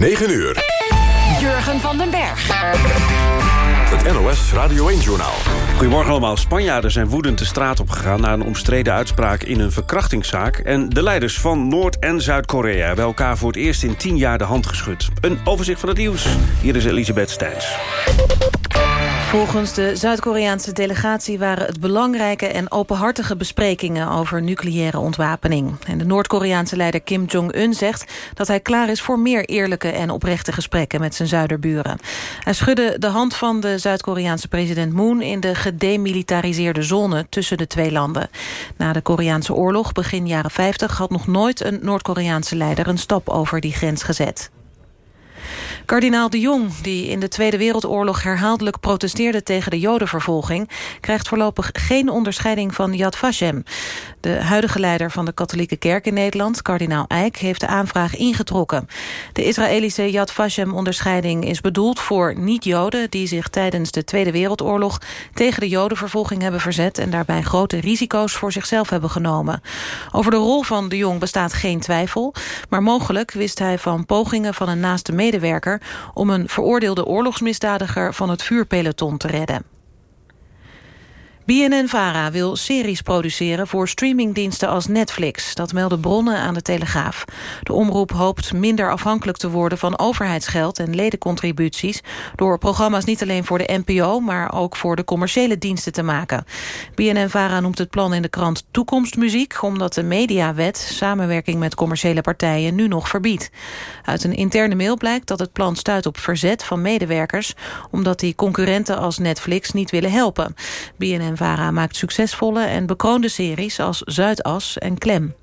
9 uur. Jurgen van den Berg. Het NOS Radio 1-journaal. Goedemorgen allemaal. Spanjaarden zijn woedend de straat opgegaan... na een omstreden uitspraak in een verkrachtingszaak. En de leiders van Noord- en Zuid-Korea... hebben elkaar voor het eerst in tien jaar de hand geschud. Een overzicht van het nieuws. Hier is Elisabeth Stijns. Volgens de Zuid-Koreaanse delegatie waren het belangrijke en openhartige besprekingen over nucleaire ontwapening. En de Noord-Koreaanse leider Kim Jong-un zegt dat hij klaar is voor meer eerlijke en oprechte gesprekken met zijn zuiderburen. Hij schudde de hand van de Zuid-Koreaanse president Moon in de gedemilitariseerde zone tussen de twee landen. Na de Koreaanse oorlog begin jaren 50 had nog nooit een Noord-Koreaanse leider een stap over die grens gezet. Kardinaal de Jong, die in de Tweede Wereldoorlog herhaaldelijk protesteerde tegen de jodenvervolging, krijgt voorlopig geen onderscheiding van Yad Vashem. De huidige leider van de katholieke kerk in Nederland, kardinaal Eijk, heeft de aanvraag ingetrokken. De Israëlische Yad Vashem-onderscheiding is bedoeld voor niet-joden die zich tijdens de Tweede Wereldoorlog tegen de jodenvervolging hebben verzet en daarbij grote risico's voor zichzelf hebben genomen. Over de rol van de Jong bestaat geen twijfel, maar mogelijk wist hij van pogingen van een naaste medewerker om een veroordeelde oorlogsmisdadiger van het vuurpeloton te redden. BNN-VARA wil series produceren voor streamingdiensten als Netflix. Dat melden bronnen aan de Telegraaf. De omroep hoopt minder afhankelijk te worden van overheidsgeld en ledencontributies... door programma's niet alleen voor de NPO, maar ook voor de commerciële diensten te maken. BNN-VARA noemt het plan in de krant Toekomstmuziek... omdat de mediawet samenwerking met commerciële partijen nu nog verbiedt. Uit een interne mail blijkt dat het plan stuit op verzet van medewerkers... omdat die concurrenten als Netflix niet willen helpen. BNN VARA maakt succesvolle en bekroonde series als Zuidas en Klem.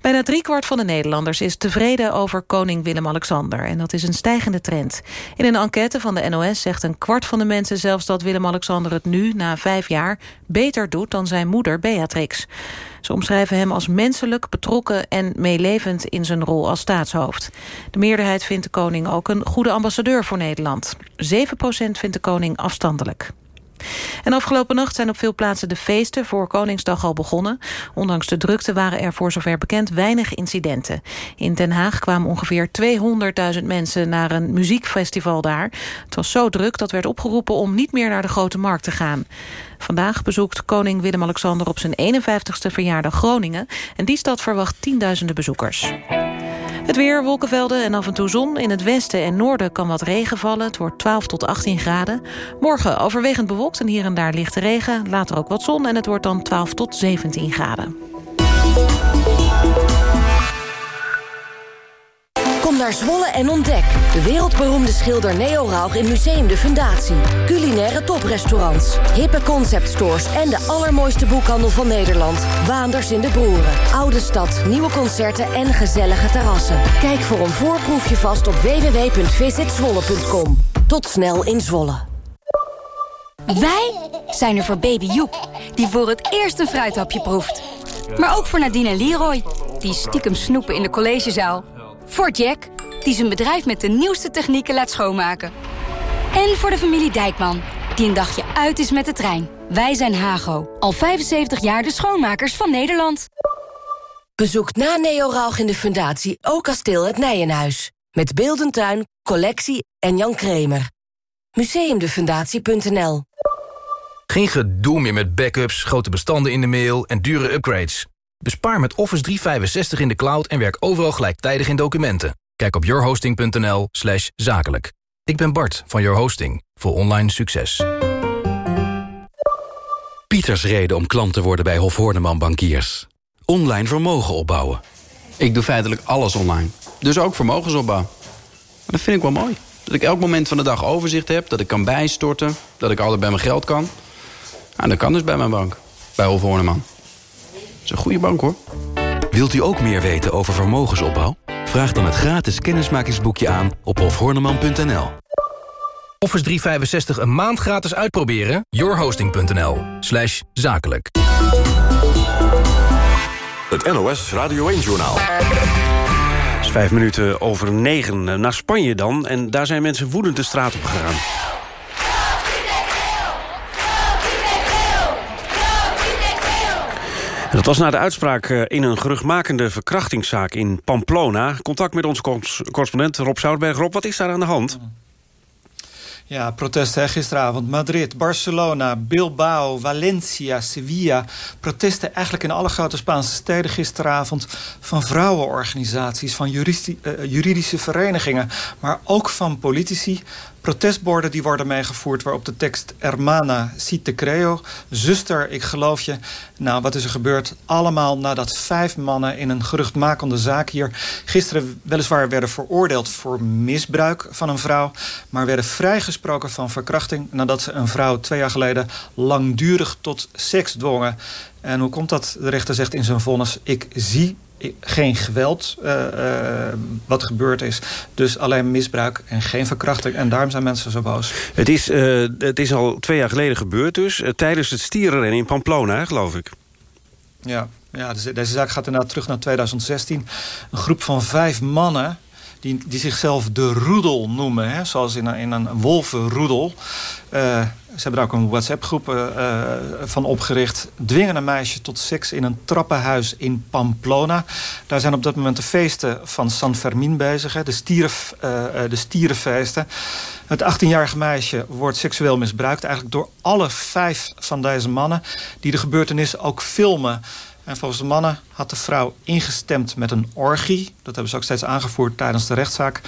Bijna driekwart van de Nederlanders is tevreden over koning Willem-Alexander. En dat is een stijgende trend. In een enquête van de NOS zegt een kwart van de mensen zelfs dat Willem-Alexander het nu, na vijf jaar, beter doet dan zijn moeder Beatrix. Ze omschrijven hem als menselijk, betrokken en meelevend in zijn rol als staatshoofd. De meerderheid vindt de koning ook een goede ambassadeur voor Nederland. 7% vindt de koning afstandelijk. En afgelopen nacht zijn op veel plaatsen de feesten voor Koningsdag al begonnen. Ondanks de drukte waren er voor zover bekend weinig incidenten. In Den Haag kwamen ongeveer 200.000 mensen naar een muziekfestival daar. Het was zo druk dat werd opgeroepen om niet meer naar de Grote Markt te gaan. Vandaag bezoekt koning Willem-Alexander op zijn 51ste verjaardag Groningen. En die stad verwacht tienduizenden bezoekers. Het weer, wolkenvelden en af en toe zon. In het westen en noorden kan wat regen vallen. Het wordt 12 tot 18 graden. Morgen overwegend bewolkt en hier en daar lichte regen. Later ook wat zon en het wordt dan 12 tot 17 graden. Kom naar Zwolle en ontdek. De wereldberoemde schilder Neo Rauch in Museum de Fundatie. Culinaire toprestaurants, hippe conceptstores... en de allermooiste boekhandel van Nederland. Waanders in de Broeren. Oude stad, nieuwe concerten en gezellige terrassen. Kijk voor een voorproefje vast op www.visitzwolle.com. Tot snel in Zwolle. Wij zijn er voor baby Joep, die voor het eerst een fruithapje proeft. Maar ook voor Nadine en Leroy, die stiekem snoepen in de collegezaal. Voor Jack, die zijn bedrijf met de nieuwste technieken laat schoonmaken. En voor de familie Dijkman, die een dagje uit is met de trein. Wij zijn Hago, al 75 jaar de schoonmakers van Nederland. Bezoek na Neo Rauch in de Fundatie ook kasteel het Nijenhuis. Met Beeldentuin, collectie en Jan Kremer. Museumdefundatie.nl Geen gedoe meer met backups, grote bestanden in de mail en dure upgrades. Bespaar met Office 365 in de cloud en werk overal gelijktijdig in documenten. Kijk op yourhosting.nl slash zakelijk. Ik ben Bart van Your Hosting voor online succes. Pieters reden om klant te worden bij Hof Horneman Bankiers. Online vermogen opbouwen. Ik doe feitelijk alles online. Dus ook vermogensopbouw. Maar dat vind ik wel mooi. Dat ik elk moment van de dag overzicht heb. Dat ik kan bijstorten. Dat ik altijd bij mijn geld kan. En dat kan dus bij mijn bank. Bij Hof Horneman. Dat is een goede bank hoor. Wilt u ook meer weten over vermogensopbouw? Vraag dan het gratis kennismakingsboekje aan op hofhorneman.nl. Office 365 een maand gratis uitproberen? yourhosting.nl slash zakelijk. Het NOS Radio 1-journaal. Het is vijf minuten over negen. Naar Spanje dan. En daar zijn mensen woedend de straat op gegaan. Dat was na de uitspraak eh, in een geruchtmakende verkrachtingszaak in Pamplona. Contact met onze correspondent Rob Zoutberg. Rob, wat is daar aan de hand? Ja, protesten gisteravond. Madrid, Barcelona, Bilbao, Valencia, Sevilla. Protesten eigenlijk in alle grote Spaanse steden gisteravond... van vrouwenorganisaties, van eh, juridische verenigingen... maar ook van politici protestborden die worden meegevoerd... waarop de tekst Hermana si te creo, zuster, ik geloof je. Nou, wat is er gebeurd? Allemaal nadat vijf mannen in een geruchtmakende zaak hier... gisteren weliswaar werden veroordeeld voor misbruik van een vrouw... maar werden vrijgesproken van verkrachting... nadat ze een vrouw twee jaar geleden langdurig tot seks dwongen. En hoe komt dat? De rechter zegt in zijn vonnis... ik zie geen geweld uh, uh, wat gebeurd is. Dus alleen misbruik en geen verkrachting. En daarom zijn mensen zo boos. Het is, uh, het is al twee jaar geleden gebeurd dus. tijdens het stierenrennen in Pamplona, geloof ik. Ja, ja deze, deze zaak gaat inderdaad terug naar 2016. Een groep van vijf mannen die, die zichzelf de roedel noemen. Hè? Zoals in een, een wolvenroedel. Uh, ze hebben daar ook een WhatsApp-groep uh, van opgericht. Dwingen een meisje tot seks in een trappenhuis in Pamplona. Daar zijn op dat moment de feesten van San Fermin bezig. Hè? De, de stierenfeesten. Het 18-jarige meisje wordt seksueel misbruikt. Eigenlijk door alle vijf van deze mannen. Die de gebeurtenissen ook filmen. En volgens de mannen had de vrouw ingestemd met een orgie. Dat hebben ze ook steeds aangevoerd tijdens de rechtszaak.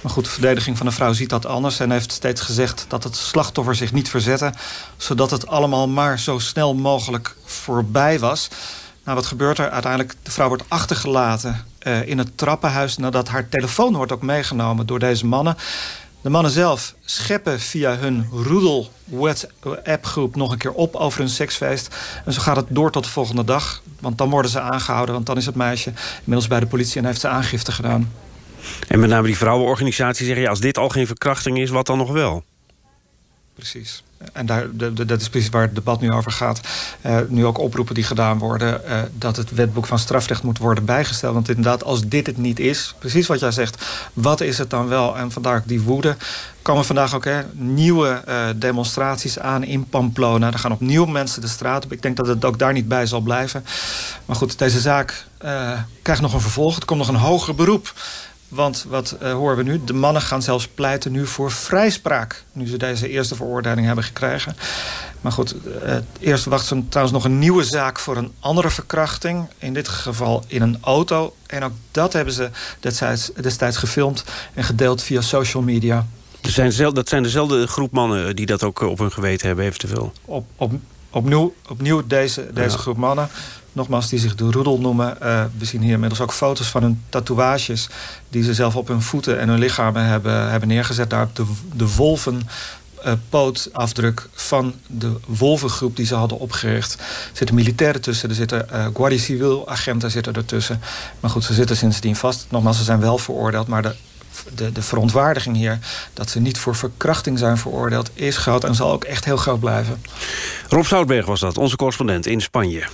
Maar goed, de verdediging van de vrouw ziet dat anders... en heeft steeds gezegd dat het slachtoffer zich niet verzette... zodat het allemaal maar zo snel mogelijk voorbij was. Nou, wat gebeurt er? Uiteindelijk, de vrouw wordt achtergelaten uh, in het trappenhuis... nadat haar telefoon wordt ook meegenomen door deze mannen. De mannen zelf scheppen via hun roedel WhatsApp-groep nog een keer op over hun seksfeest. En zo gaat het door tot de volgende dag. Want dan worden ze aangehouden, want dan is het meisje inmiddels bij de politie en heeft ze aangifte gedaan. En met name die vrouwenorganisatie zeggen... Ja, als dit al geen verkrachting is, wat dan nog wel? Precies. En daar, dat is precies waar het debat nu over gaat. Uh, nu ook oproepen die gedaan worden... Uh, dat het wetboek van strafrecht moet worden bijgesteld. Want inderdaad, als dit het niet is... precies wat jij zegt, wat is het dan wel? En vandaar die woede. komen vandaag ook hè, nieuwe uh, demonstraties aan in Pamplona. Er gaan opnieuw mensen de straat op. Ik denk dat het ook daar niet bij zal blijven. Maar goed, deze zaak krijgt nog een vervolg. Er komt nog een hoger beroep... Want wat uh, horen we nu? De mannen gaan zelfs pleiten nu voor vrijspraak. Nu ze deze eerste veroordeling hebben gekregen. Maar goed, uh, eerst wacht ze trouwens nog een nieuwe zaak voor een andere verkrachting. In dit geval in een auto. En ook dat hebben ze destijds, destijds gefilmd en gedeeld via social media. Zijn dat zijn dezelfde groep mannen die dat ook op hun geweten hebben eventueel? Op, op, opnieuw, opnieuw deze, deze groep mannen nogmaals, die zich de roedel noemen. Uh, we zien hier inmiddels ook foto's van hun tatoeages... die ze zelf op hun voeten en hun lichamen hebben, hebben neergezet. Daar de, de wolven uh, pootafdruk van de wolvengroep die ze hadden opgericht. Er zitten militairen tussen, er zitten uh, Guardia Civil agenten zitten ertussen. Maar goed, ze zitten sindsdien vast. Nogmaals, ze zijn wel veroordeeld, maar de de, de verontwaardiging hier... dat ze niet voor verkrachting zijn veroordeeld... is groot en zal ook echt heel groot blijven. Rob Zoutberg was dat, onze correspondent in Spanje.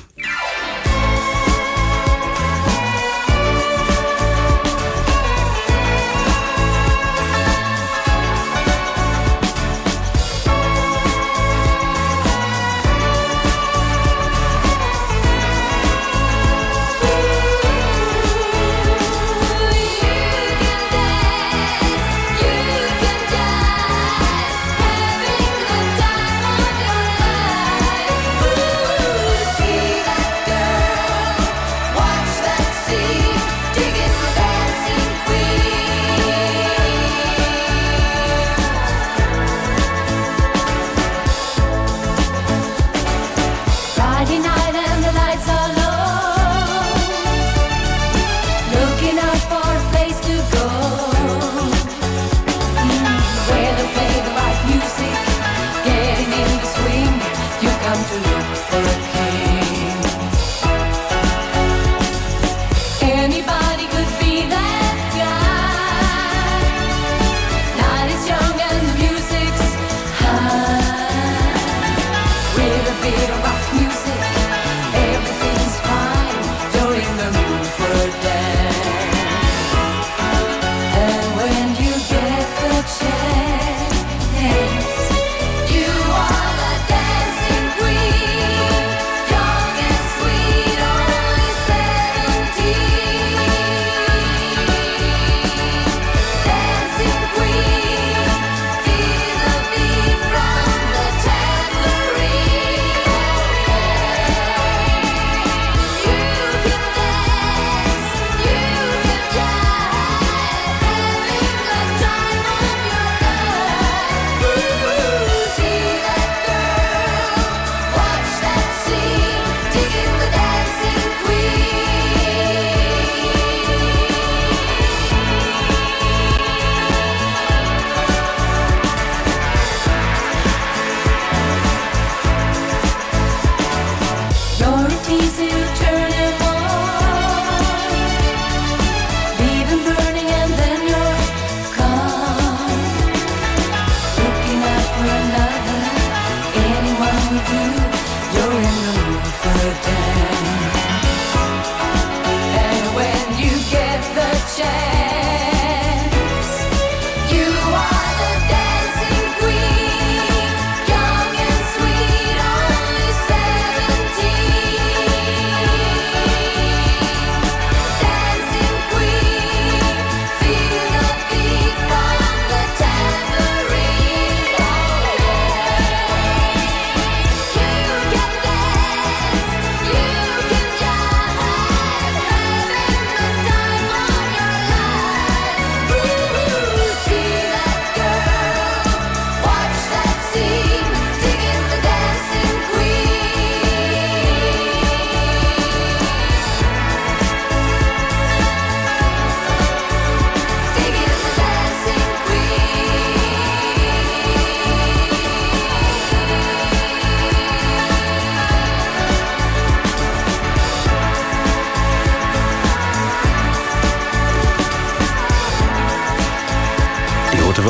to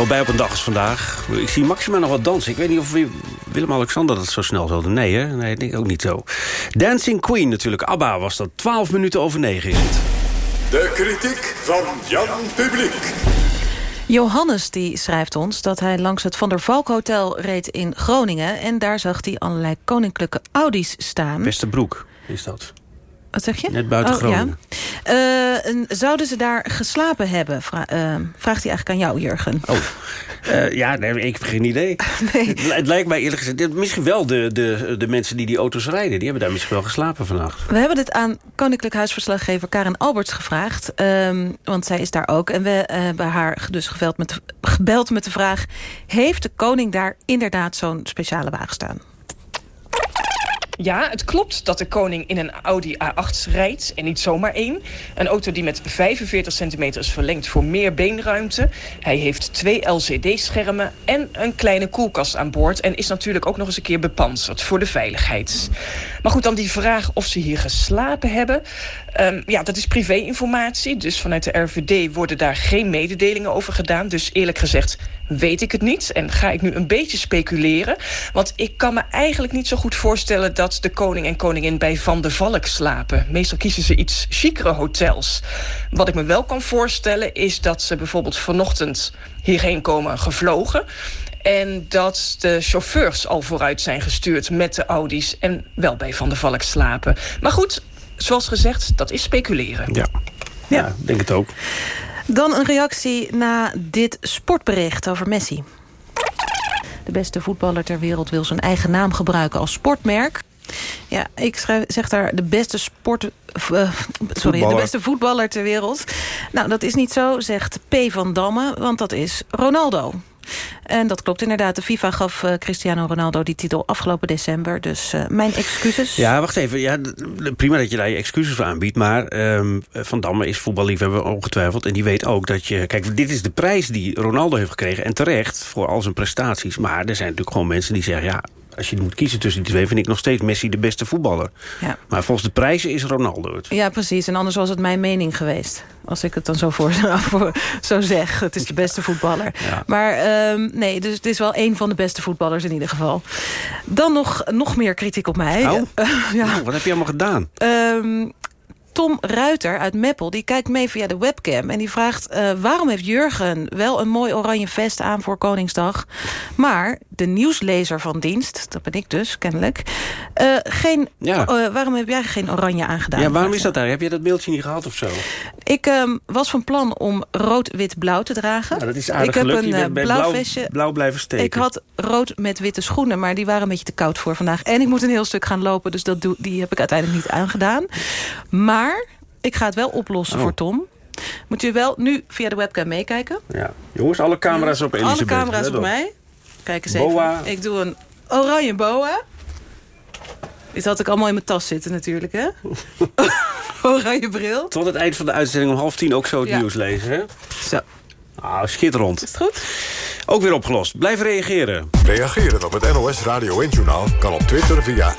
bij op een dag als vandaag. Ik zie Maxima nog wat dansen. Ik weet niet of Willem-Alexander dat zo snel zal doen. Nee, hè? Nee, ik denk ook niet zo. Dancing Queen natuurlijk. ABBA was dat. 12 minuten over 9 is het. De kritiek van Jan Publiek. Johannes die schrijft ons dat hij langs het Van der Valk Hotel reed in Groningen... en daar zag hij allerlei koninklijke Audi's staan. Westerbroek is dat. Wat zeg je? Net buiten Oh, Groningen. ja. Eh, en zouden ze daar geslapen hebben? Vra- eh, vraagt hij eigenlijk aan jou, Jurgen. Oh, Eh, ja, nee, ik heb geen idee. Het, li- het lijkt mij eerlijk gezegd... Misschien wel de, de, de mensen die die auto's rijden. Die hebben daar misschien wel geslapen vannacht. We hebben dit aan Koninklijk Huisverslaggever Karen Alberts gevraagd. ehm, want zij is daar ook. En we hebben haar dus gebeld met, de, gebeld met de vraag... heeft de koning daar inderdaad zo'n speciale wagen staan? Ja, het klopt dat de koning in een Audi A8 rijdt en niet zomaar één. Een auto die met 45 centimeter is verlengd voor meer beenruimte. Hij heeft twee LCD-schermen en een kleine koelkast aan boord... en is natuurlijk ook nog eens een keer bepanserd voor de veiligheid. Maar goed, dan die vraag of ze hier geslapen hebben. Ehm, ja, dat is privé-informatie, dus vanuit de RVD worden daar geen mededelingen over gedaan. Dus eerlijk gezegd weet ik het niet en ga ik nu een beetje speculeren. Want ik kan me eigenlijk niet zo goed voorstellen... dat de koning en koningin bij Van der Valk slapen. Meestal kiezen ze iets chicere hotels. Wat ik me wel kan voorstellen is dat ze bijvoorbeeld vanochtend hierheen komen gevlogen... En dat de chauffeurs al vooruit zijn gestuurd met de Audi's... en wel bij Van der Valk slapen. Maar goed, zoals gezegd, dat is speculeren. Ja, ja. ik denk het ook. Dan een reactie na dit sportbericht over Messi. De beste voetballer ter wereld wil zijn eigen naam gebruiken als sportmerk. Ja, ik schrijf, zeg daar de beste sport... eh, sorry, de beste voetballer ter wereld. Nou, dat is niet zo, zegt P. van Damme, want dat is Ronaldo. En dat klopt inderdaad. De FIFA gaf eh, Cristiano Ronaldo die titel afgelopen december. Dus eh, mijn excuses. Ja, wacht even. Ja, prima dat je daar je excuses voor aanbiedt. Maar ehm, Van Damme is voetballiefhebber ongetwijfeld. En die weet ook dat je... Kijk, dit is de prijs die Ronaldo heeft gekregen. En terecht voor al zijn prestaties. Maar er zijn natuurlijk gewoon mensen die zeggen... ja, als je moet kiezen tussen die twee... vind ik nog steeds Messi de beste voetballer. Ja. Maar volgens de prijzen is Ronaldo het. Ja, precies. En anders was het mijn mening geweest. Als ik het dan zo voor, voor zo zeg. Het is de beste voetballer. Ja. Maar ehm, nee, dus het is wel een van de beste voetballers in ieder geval. Dan nog, nog meer kritiek op mij. Oh. Ja. Nou, wat heb je allemaal gedaan? Ehm, Tom Ruiter uit Meppel, die kijkt mee via de webcam... en die vraagt eh, waarom heeft Jurgen wel een mooi oranje vest aan voor Koningsdag... maar de nieuwslezer van dienst, dat ben ik dus kennelijk... eh, geen, Ja. eh, waarom heb jij geen oranje aangedaan? Ja, waarom is dat daar? Heb je dat mailtje niet gehad of zo? Ik ehm, was van plan om rood-wit-blauw te dragen. Nou, dat is aardig ik heb een eh, blauw blauw, vestje. blauw blijven steken. Ik had rood met witte schoenen, maar die waren een beetje te koud voor vandaag. En ik moet een heel stuk gaan lopen, dus dat doe, die heb ik uiteindelijk niet aangedaan. Maar ik ga het wel oplossen Oh. voor Tom. Moet je wel nu via de webcam meekijken. Ja. Jongens, alle camera's op Elisabeth. Alle camera's op. mij. Kijk eens Boa. even. Ik doe een oranje boa. Dit had ik allemaal in mijn tas zitten natuurlijk, hè? oranje bril. Tot het eind van de uitzending om half tien ook zo het Ja. nieuws lezen, hè? Zo, Ah, schitterend. is het goed? Ook weer opgelost. Blijf reageren. Reageren op het NOS Radio 1-journaal kan op Twitter via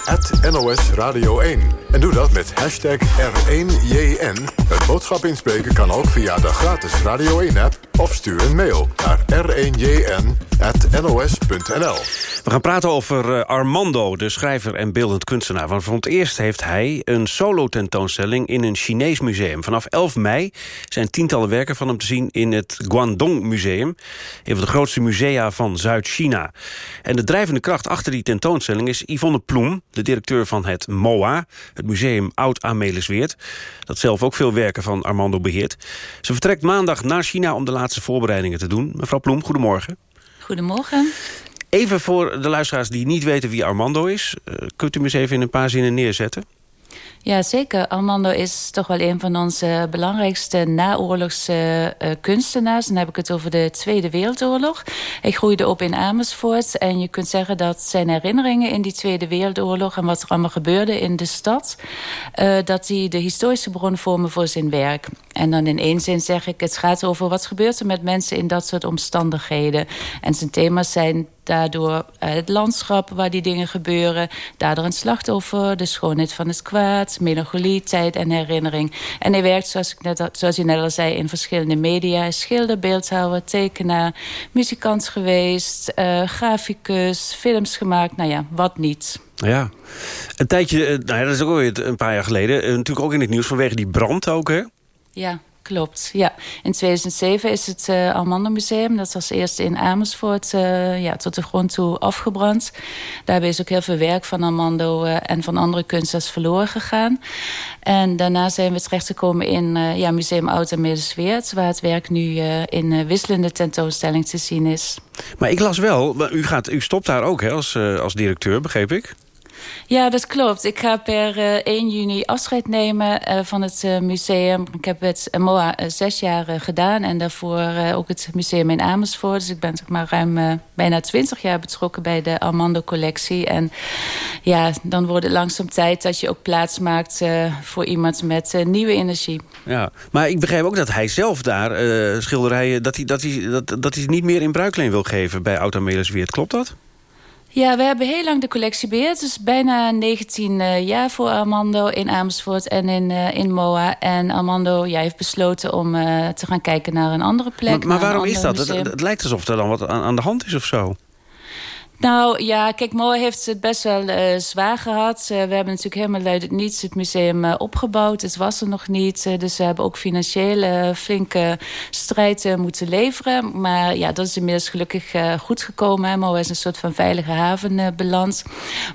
NOS Radio 1. En doe dat met hashtag R1JN. Het boodschap inspreken kan ook via de gratis Radio 1-app... of stuur een mail naar r1jn.nos.nl. We gaan praten over eh, Armando, de schrijver en beeldend kunstenaar. Want voor het eerst heeft hij een solo-tentoonstelling in een Chinees museum. Vanaf 11 mei zijn tientallen werken van hem te zien in het Guangdong Museum. Een van de grootste musea van Zuid-China. En de drijvende kracht achter die tentoonstelling is Yvonne Ploem... de directeur van het MOA, het Museum Oud-Amelisweert... dat zelf ook veel werken van Armando beheert. Ze vertrekt maandag naar China om de laatste voorbereidingen te doen. Mevrouw Ploem, goedemorgen. Goedemorgen. Even voor de luisteraars die niet weten wie Armando is... eh, kunt u hem eens even in een paar zinnen neerzetten? Ja, zeker. Armando is toch wel een van onze belangrijkste naoorlogse uh, kunstenaars. Dan heb ik het over de Tweede Wereldoorlog. Hij groeide op in Amersfoort. En je kunt zeggen dat zijn herinneringen in die Tweede Wereldoorlog... en wat er allemaal gebeurde in de stad... Uh, dat die de historische bron vormen voor zijn werk. En dan in één zin zeg ik, het gaat over wat gebeurt er met mensen... in dat soort omstandigheden. En zijn thema's zijn daardoor uh, het landschap waar die dingen gebeuren. Daardoor een slachtoffer, de schoonheid van het kwaad... melancholie, tijd en herinnering. En hij werkt, zoals, ik net, zoals je net al zei, in verschillende media. Schilder, beeldhouwer, tekenaar, muzikant geweest... Uh, graficus, films gemaakt, nou ja, wat niet. Ja, een tijdje, eh, nou ja, dat is ook alweer een paar jaar geleden... Natuurlijk ook in het nieuws vanwege die brand ook, hè? Ja, Klopt, ja. In 2007 is het uh, Armando Museum, dat was eerst in Amersfoort, uh, ja, tot de grond toe afgebrand. Daarbij is ook heel veel werk van Armando uh, en van andere kunstenaars verloren gegaan. En daarna zijn we terechtgekomen in ja, Museum Oud en waar het werk nu in wisselende tentoonstelling te zien is. Maar ik las wel, u, gaat, u stopt daar ook hè, als, als directeur, begreep ik? Ja, dat klopt. Ik ga per uh, eh, 1 juni afscheid nemen uh, van het uh, museum. Ik heb het MOA zes jaar gedaan en daarvoor ook het museum in Amersfoort. Dus ik ben zeg maar ruim bijna 20 jaar betrokken bij de Armando-collectie. En ja, dan wordt het langzaam tijd dat je ook plaats maakt voor iemand met nieuwe energie. Ja, maar ik begrijp ook dat hij zelf daar schilderijen... Dat hij, dat, hij, dat, dat hij niet meer in bruikleen wil geven bij Automelis Weert. Klopt dat? Ja, we hebben heel lang de collectie beheerd. Dus bijna 19 uh, eh, jaar voor Armando in Amersfoort en in, uh, in MOA. En Armando ja, heeft besloten om uh, te gaan kijken naar een andere plek. Maar, maar waarom is dat? Het, het, lijkt alsof er dan wat aan, aan de hand is of zo. Nou ja, kijk, Mooi heeft het best wel uh, zwaar gehad. Uh, we hebben natuurlijk helemaal uit het niets het museum uh, opgebouwd. Het was er nog niet. dus we hebben ook financiële flinke strijd moeten leveren. Maar ja, dat is inmiddels gelukkig goed gekomen. Mooi is een soort van veilige haven beland.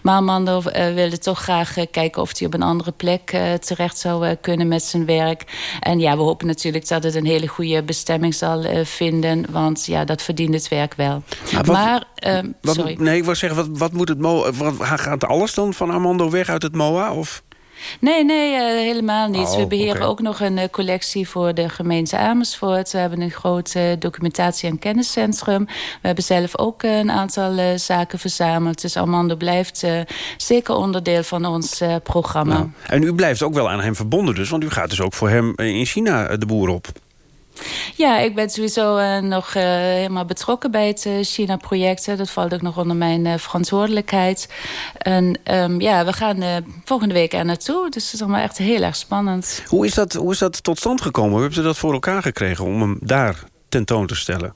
Maar Mando wilde toch graag kijken of hij op een andere plek terecht zou kunnen met zijn werk. En ja, we hopen natuurlijk dat het een hele goede bestemming zal vinden. Want ja, dat verdient het werk wel. Maar, maar sorry. Nee, ik wil zeggen, wat, wat moet het MOA... Wat, gaat alles dan van Armando weg uit het MOA? Of... Nee, nee, uh, helemaal niet. Oh, we beheren okay. ook nog een uh, collectie voor de gemeente Amersfoort. We hebben een groot uh, documentatie- en kenniscentrum. We hebben zelf ook een aantal zaken verzameld. Dus Armando blijft zeker onderdeel van ons programma. Nou, en u blijft ook wel aan hem verbonden dus, want u gaat dus ook voor hem in China de boer op. Ja, ik ben sowieso uh, nog uh, helemaal betrokken bij het uh, China-project. Dat valt ook nog onder mijn verantwoordelijkheid. En um, ja, we gaan volgende week er naartoe. Dus het is allemaal echt heel erg spannend. Hoe is dat, hoe is dat tot stand gekomen? Hoe hebben ze dat voor elkaar gekregen om hem daar tentoon te stellen?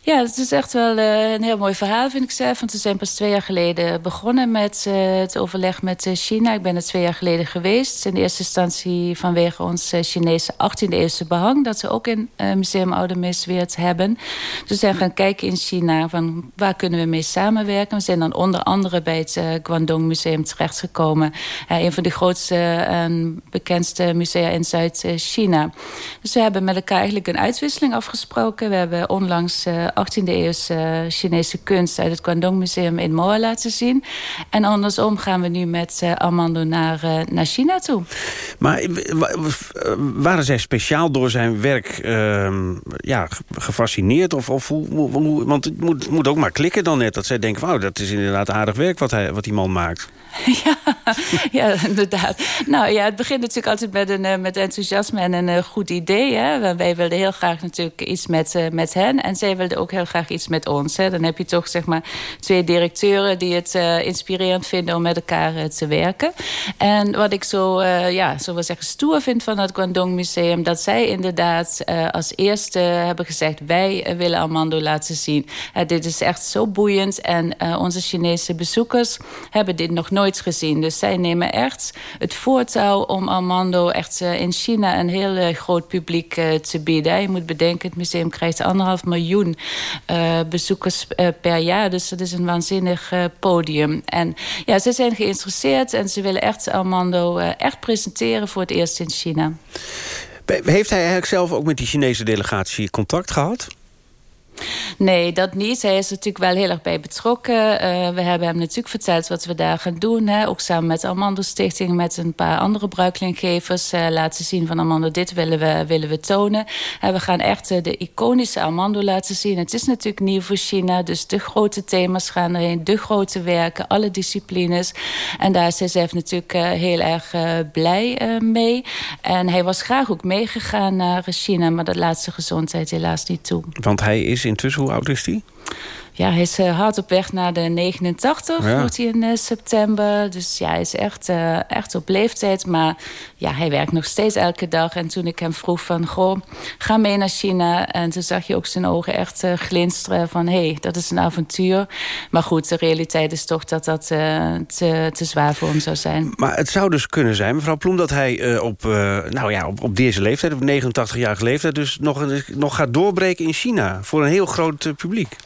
Ja, het is echt wel uh, een heel mooi verhaal, vind ik zelf. Want we zijn pas twee jaar geleden begonnen met uh, het overleg met uh, China. Ik ben er twee jaar geleden geweest. In eerste instantie vanwege ons Chinese 18e-eeuwse behang... dat ze ook in Museum Oude hebben. Dus we zijn gaan kijken in China van waar kunnen we mee samenwerken. We zijn dan onder andere bij het Guangdong Museum terechtgekomen. een van de grootste en bekendste musea in Zuid-China. Dus we hebben met elkaar eigenlijk een uitwisseling afgesproken. We hebben onlangs 18e-eeuwse Chinese kunst uit het Guangdong Museum in Moa laten zien. En andersom gaan we nu met uh, Armando naar, uh, naar China toe. Maar waren zij speciaal door zijn werk uh, ja, gefascineerd? Of, of hoe, hoe, want het moet, moet ook maar klikken dan net. Dat zij denken, van, oh, dat is inderdaad aardig werk wat, hij, wat die man maakt. Ja, ja, inderdaad. Nou ja, het begint natuurlijk altijd met, een, eh, met enthousiasme en een goed idee. Hè? Wij wilden heel graag natuurlijk iets met, met hen. En zij wilden ook heel graag iets met ons. Hè. Dan heb je toch zeg maar twee directeuren die het uh, inspirerend vinden om met elkaar uh, te werken. En wat ik zo, uh, ja, zo zeggen, stoer vind van het Guangdong Museum, dat zij inderdaad als eerste hebben gezegd: wij willen Armando laten zien. dit is echt zo boeiend. En onze Chinese bezoekers hebben dit nog nooit gezien. Dus zij nemen echt het voortouw om Armando echt in China een heel groot publiek te bieden. Je moet bedenken, het museum krijgt anderhalf miljoen bezoekers uh, per jaar. Dus dat is een waanzinnig uh, podium. En ja, ze zijn geïnteresseerd en ze willen echt Armando echt presenteren voor het eerst in China. Heeft hij eigenlijk zelf ook met die Chinese delegatie contact gehad? Nee, dat niet. Hij is natuurlijk wel heel erg bij betrokken. Uh, we hebben hem natuurlijk verteld wat we daar gaan doen. Hè. Ook samen met de Armando Stichting, met een paar andere bruiklinggevers. Uh, laten zien van Armando, dit willen we, willen we tonen. En we gaan echt uh, de iconische Armando laten zien. Het is natuurlijk nieuw voor China, dus de grote thema's gaan erin. De grote werken, alle disciplines. En daar is hij zelf natuurlijk heel erg blij mee. En hij was graag ook meegegaan naar China, maar dat laat zijn gezondheid helaas niet toe. Want hij is intussen, hoe oud is hij? Ja, hij is uh, hard op weg naar de 89, ja. wordt hij in uh, september. Dus ja, hij is echt, uh, echt op leeftijd. Maar ja, hij werkt nog steeds elke dag. En toen ik hem vroeg van, goh, ga mee naar China. En toen zag je ook zijn ogen echt glinsteren van... hé, hey, dat is een avontuur. Maar goed, de realiteit is toch dat dat te, te zwaar voor hem zou zijn. Maar het zou dus kunnen zijn, mevrouw Ploem... dat hij op, nou ja, op, op deze leeftijd, op 89-jarige leeftijd... dus nog, nog gaat doorbreken in China voor een heel groot publiek.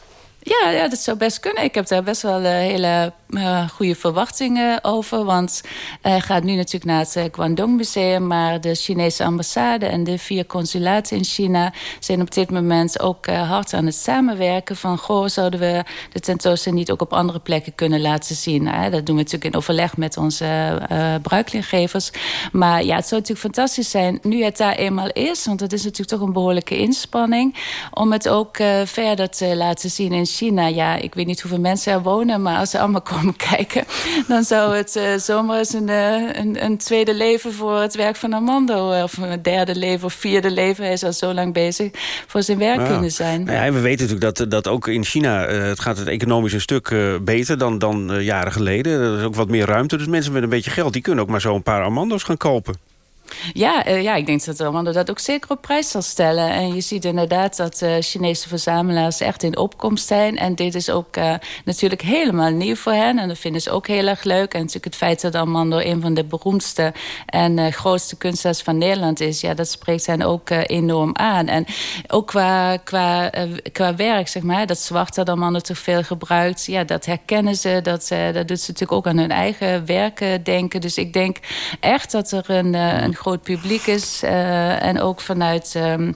Ja, ja, dat zou best kunnen. Ik heb daar best wel uh, hele uh, goede verwachtingen over. Want hij gaat nu natuurlijk naar het Guangdong Museum. Maar de Chinese ambassade en de vier consulaten in China... zijn op dit moment ook hard aan het samenwerken. Van, goh, zouden we de tentoonstelling niet ook op andere plekken kunnen laten zien? dat doen we natuurlijk in overleg met onze bruikleergevers. Maar ja, het zou natuurlijk fantastisch zijn nu het daar eenmaal is. Want het is natuurlijk toch een behoorlijke inspanning. Om het ook verder te laten zien in China. Ja, ik weet niet hoeveel mensen er wonen, maar als ze allemaal komen kijken... dan zou het uh, zomaar eens een, uh, een, een, tweede leven voor het werk van Armando... Eh, of een derde leven of vierde leven, hij is al zo lang bezig... voor zijn werk kunnen zijn. Nou ja, we weten natuurlijk dat, dat ook in China... het gaat het economisch een stuk beter dan, dan jaren geleden. Er is ook wat meer ruimte, dus mensen met een beetje geld... die kunnen ook maar zo een paar Armando's gaan kopen. Ja, uh, ja, ik denk dat Armando dat ook zeker op prijs zal stellen. En je ziet inderdaad dat uh, Chinese verzamelaars echt in opkomst zijn. En dit is ook uh, natuurlijk helemaal nieuw voor hen. En dat vinden ze ook heel erg leuk. En natuurlijk het feit dat Armando een van de beroemdste en grootste kunstenaars van Nederland is... ja, dat spreekt hen ook enorm aan. En ook qua, qua, qua werk, zeg maar, dat zwart dat Armando toch veel gebruikt... ja, dat herkennen ze. Dat, dat doet ze natuurlijk ook aan hun eigen werken denken. Dus ik denk echt dat er een, een groot publiek is. Uh, en ook vanuit um,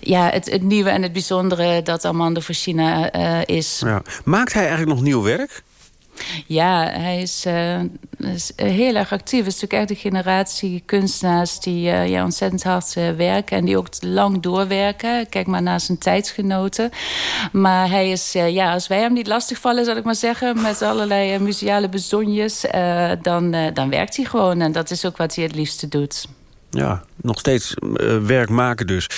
ja, het, het, nieuwe en het bijzondere dat Armando voor China uh, is. Ja. Maakt hij eigenlijk nog nieuw werk? Ja, hij is, uh, is, heel erg actief. Het is natuurlijk echt de generatie kunstenaars die uh, ja, ontzettend hard uh, werken. En die ook lang doorwerken. Kijk maar naar zijn tijdsgenoten. Maar hij is, ja, als wij hem niet lastigvallen, zal ik maar zeggen... met allerlei museale bezonjes, dan, dan werkt hij gewoon. En dat is ook wat hij het liefste doet. Ja, nog steeds uh, werk maken dus.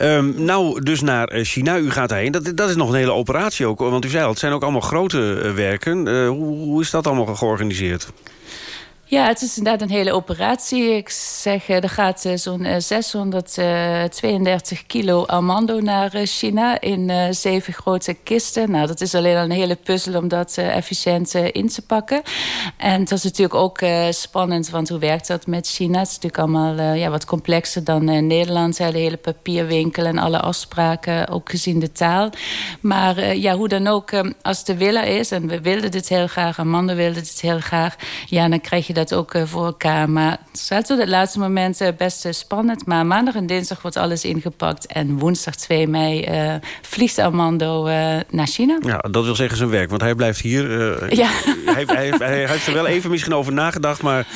Um, nou, dus naar uh, China, u gaat daarheen. Dat, dat is nog een hele operatie ook. Want u zei al, het zijn ook allemaal grote uh, werken. hoe, hoe is dat allemaal georganiseerd? Ja, het is inderdaad een hele operatie. Ik zeg, er gaat zo'n 632 kilo Armando naar China in zeven grote kisten. Nou, dat is alleen al een hele puzzel om dat efficiënt in te pakken. En het is natuurlijk ook spannend, want hoe werkt dat met China? Het is natuurlijk allemaal ja, wat complexer dan Nederland. De hele papierwinkel en alle afspraken, ook gezien de taal. Maar ja, hoe dan ook, als de willen is, en we wilden dit heel graag, Armando wilde dit heel graag, ja, dan krijg je dat ook uh, voor elkaar. Maar het staat tot het laatste moment uh, best uh, spannend. Maar maandag en dinsdag wordt alles ingepakt. En woensdag 2 mei vliegt Armando naar China. Ja, dat wil zeggen zijn werk. Want hij blijft hier. ja. hij, hij, hij, heeft er wel even misschien over nagedacht. Maar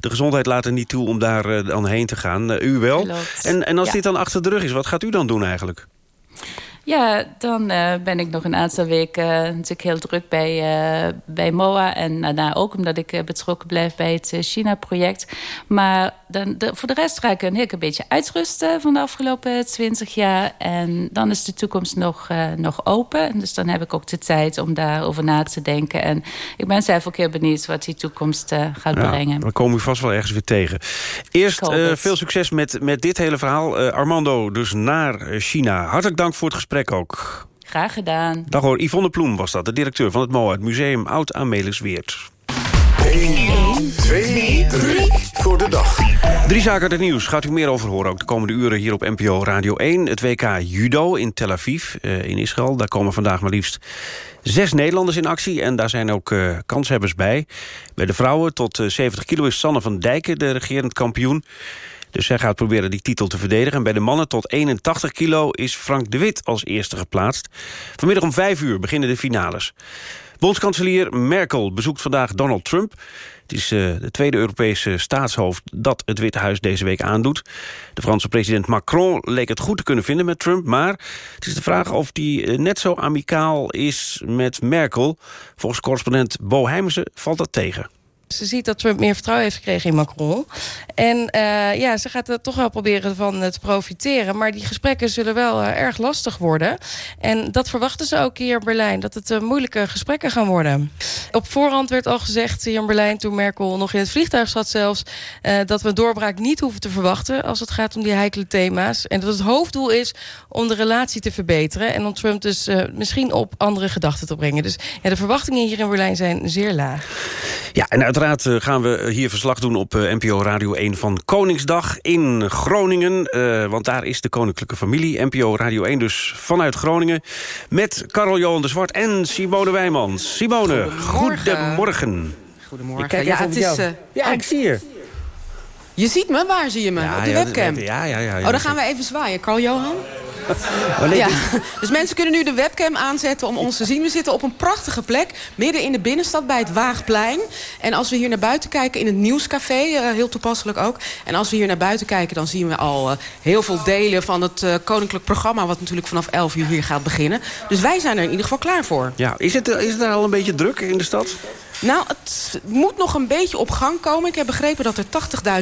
de gezondheid laat er niet toe om daar dan heen te gaan. u wel. En, en als dit dan achter de rug is, wat gaat u dan doen eigenlijk? Ja, dan uh, ben ik nog een aantal weken uh, natuurlijk heel druk bij, uh, bij MOA. En daarna ook omdat ik betrokken blijf bij het China-project. Maar dan, de, voor de rest ga ik een, een beetje uitrusten van de afgelopen twintig jaar. En dan is de toekomst nog, nog open. Dus dan heb ik ook de tijd om daarover na te denken. En ik ben zelf ook heel benieuwd wat die toekomst gaat ja, brengen. Dan komen we vast wel ergens weer tegen. Eerst veel succes met, met dit hele verhaal. Armando dus naar China. Hartelijk dank voor het gesprek ook. Graag gedaan. Dag hoor, Yvonne Ploem was dat, de directeur van het MOA, het Museum Oud Amelisweert. 1, 2, 3 voor de dag. Drie zaken uit het nieuws. Gaat u meer over horen ook de komende uren hier op NPO Radio 1. Het WK Judo in Tel Aviv uh, in Israël. Daar komen vandaag maar liefst zes Nederlanders in actie. En daar zijn ook uh, kanshebbers bij. Bij de vrouwen tot uh, 70 kilo is Sanne van Dijken de regerend kampioen. Dus zij gaat proberen die titel te verdedigen. En bij de mannen tot 81 kilo is Frank de Wit als eerste geplaatst. Vanmiddag om 5 uur beginnen de finales. Bondskanselier Merkel bezoekt vandaag Donald Trump. Het is uh, de tweede Europese staatshoofd dat het Witte Huis deze week aandoet. De Franse president Macron leek het goed te kunnen vinden met Trump... maar het is de vraag of die uh, net zo amicaal is met Merkel. Volgens correspondent Bo valt dat tegen. Ze ziet dat Trump meer vertrouwen heeft gekregen in Macron. En uh, ja, ze gaat er toch wel proberen van te profiteren. Maar die gesprekken zullen wel uh, erg lastig worden. En dat verwachten ze ook hier in Berlijn. Dat het uh, moeilijke gesprekken gaan worden. Op voorhand werd al gezegd hier in Berlijn... toen Merkel nog in het vliegtuig zat zelfs... dat we doorbraak niet hoeven te verwachten... als het gaat om die heikele thema's. En dat het hoofddoel is om de relatie te verbeteren... en om Trump dus misschien op andere gedachten te brengen. Dus ja, de verwachtingen hier in Berlijn zijn zeer laag. Ja, en uiteraard gaan we hier verslag doen op NPO Radio 1 van Koningsdag in Groningen. Uh, want daar is de koninklijke familie. NPO Radio 1 dus vanuit Groningen. Met Karel Johan de Zwart en Simone Wijmans. Simone, goedemorgen. Goedemorgen. Ik kijk ja, het is, uh, ja, ik zie je. Je ziet me? Waar zie je me? Ja, op de ja, webcam? Ja, ja, ja. ja oh, dan gaan we even zwaaien. Carl Johan? Oh, nee, ja. Dus mensen kunnen nu de webcam aanzetten om ons te zien. We zitten op een prachtige plek, midden in de binnenstad bij het Waagplein. En als we hier naar buiten kijken in het Nieuwscafé, eh, heel toepasselijk ook. En als we hier naar buiten kijken, dan zien we al eh, heel veel delen van het eh, koninklijk programma... wat natuurlijk vanaf 11 uur hier gaat beginnen. Dus wij zijn er in ieder geval klaar voor. Ja, is het, is het daar al een beetje druk in de stad? Nou, het moet nog een beetje op gang komen. Ik heb begrepen dat er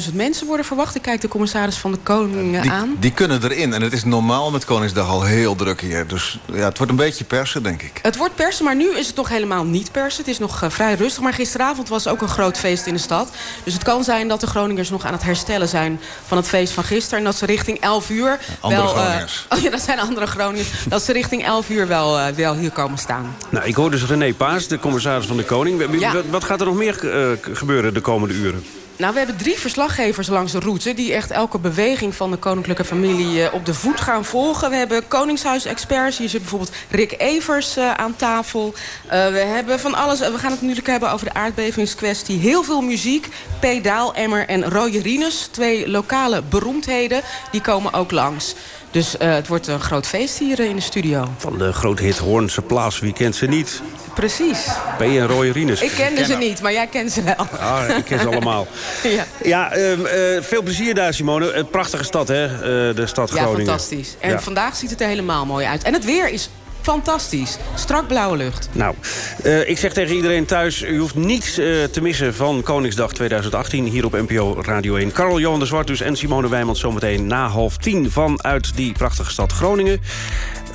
80.000 mensen worden verwacht. Ik kijk de commissaris van de Koning Die, aan. die kunnen erin. En het is normaal met Koningsdag al heel druk hier. Dus ja, het wordt een beetje persen, denk ik. Het wordt persen, maar nu is het nog helemaal niet persen. Het is nog eh, vrij rustig, maar gisteravond was ook een groot feest in de stad. Dus het kan zijn dat de Groningers nog aan het herstellen zijn van het feest van gisteren. En dat ze richting 11 uur andere wel... eh, Groningers. oh ja, dat zijn andere Groningers. dat ze richting 11 uur wel, eh, wel hier komen staan. Nou, ik hoor dus René Paas, de commissaris van de Koning. Wie- Ja. Wat, wat gaat er nog meer eh, gebeuren de komende uren? Nou, we hebben drie verslaggevers langs de route... die echt elke beweging van de koninklijke familie eh, op de voet gaan volgen. We hebben Koningshuis-experts. Hier zit bijvoorbeeld Rick Evers eh, aan tafel. We hebben van alles. we gaan het natuurlijk hebben over de aardbevingskwestie. Heel veel muziek. P. Daalemmer en Roy Rinus. Twee lokale beroemdheden. Die komen ook langs. Dus eh, het wordt een groot feest hier eh, in de studio. Van de grote hit Hoornse Plaats, wie kent ze niet? Precies. P. en Roy Rinus. Ik kende ze niet, maar jij kent ze wel. Ah, ik ken ze allemaal. ja. Ja, ehm, eh, veel plezier daar, Simone. Een prachtige stad, hè? eh, de stad Ja, Groningen. fantastisch. En Ja. vandaag ziet het er helemaal mooi uit. En het weer is fantastisch. Strak blauwe lucht. Nou, eh, ik zeg tegen iedereen thuis... u hoeft niets eh, te missen van Koningsdag 2018... hier op NPO Radio 1. Karel Johan de Zwart dus en Simone Wijmans zometeen na half tien... vanuit die prachtige stad Groningen.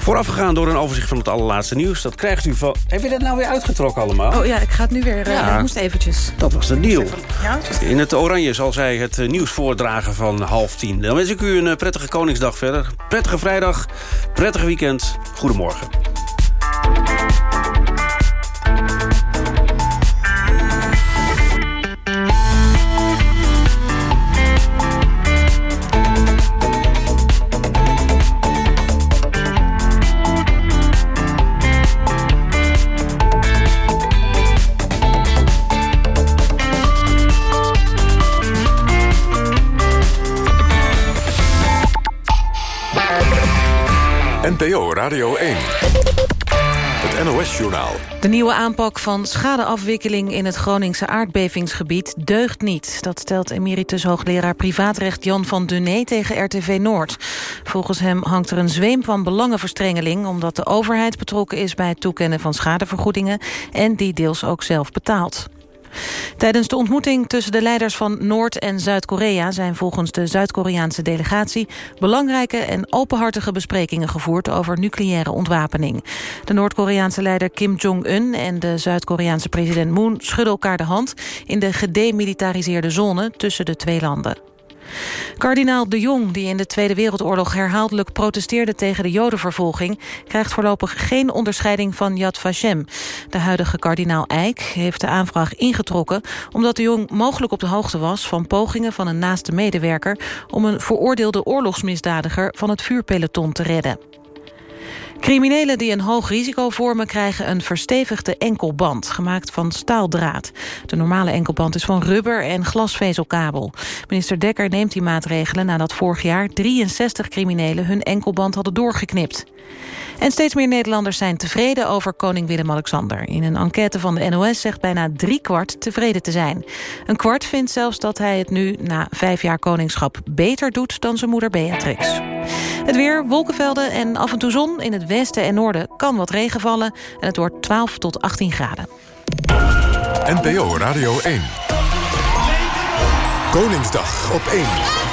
Voorafgegaan door een overzicht van het allerlaatste nieuws. Dat krijgt u van... Heb je dat nou weer uitgetrokken allemaal? Oh ja, ik ga het nu weer... eh, Ja. Ik moest eventjes. Dat was de deal. Ja? In het oranje zal zij het eh, nieuws voordragen van half tien. Dan wens ik u een eh, prettige Koningsdag verder. Prettige vrijdag, prettig weekend. Goedemorgen. NPO Radio 1. Het NOS-journaal. De nieuwe aanpak van schadeafwikkeling in het Groningse aardbevingsgebied deugt niet. Dat stelt emeritus hoogleraar privaatrecht Jan van Duné tegen RTV Noord. Volgens hem hangt er een zweem van belangenverstrengeling... omdat de overheid betrokken is bij het toekennen van schadevergoedingen... en die deels ook zelf betaalt. Tijdens de ontmoeting tussen de leiders van Noord- en Zuid-Korea... zijn volgens de Zuid-Koreaanse delegatie... belangrijke en openhartige besprekingen gevoerd... over nucleaire ontwapening. De Noord-Koreaanse leider Kim Jong-un... en de Zuid-Koreaanse president Moon schudden elkaar de hand... in de gedemilitariseerde zone tussen de twee landen. Kardinaal de Jong, die in de Tweede Wereldoorlog herhaaldelijk protesteerde tegen de jodenvervolging, krijgt voorlopig geen onderscheiding van Yad Vashem. De huidige kardinaal Eijk heeft de aanvraag ingetrokken omdat de Jong mogelijk op de hoogte was van pogingen van een naaste medewerker om een veroordeelde oorlogsmisdadiger van het vuurpeloton te redden. Criminelen die een hoog risico vormen krijgen een verstevigde enkelband, gemaakt van staaldraad. De normale enkelband is van rubber en glasvezelkabel. Minister Dekker neemt die maatregelen nadat vorig jaar 63 criminelen hun enkelband hadden doorgeknipt. En steeds meer Nederlanders zijn tevreden over koning Willem-Alexander. In een enquête van de NOS zegt bijna drie kwart tevreden te zijn. Een kwart vindt zelfs dat hij het nu na vijf jaar koningschap beter doet dan zijn moeder Beatrix. Het weer, wolkenvelden en af en toe zon. In het westen en noorden kan wat regen vallen. En het wordt 12 tot 18 graden. NPO Radio 1. Koningsdag op 1.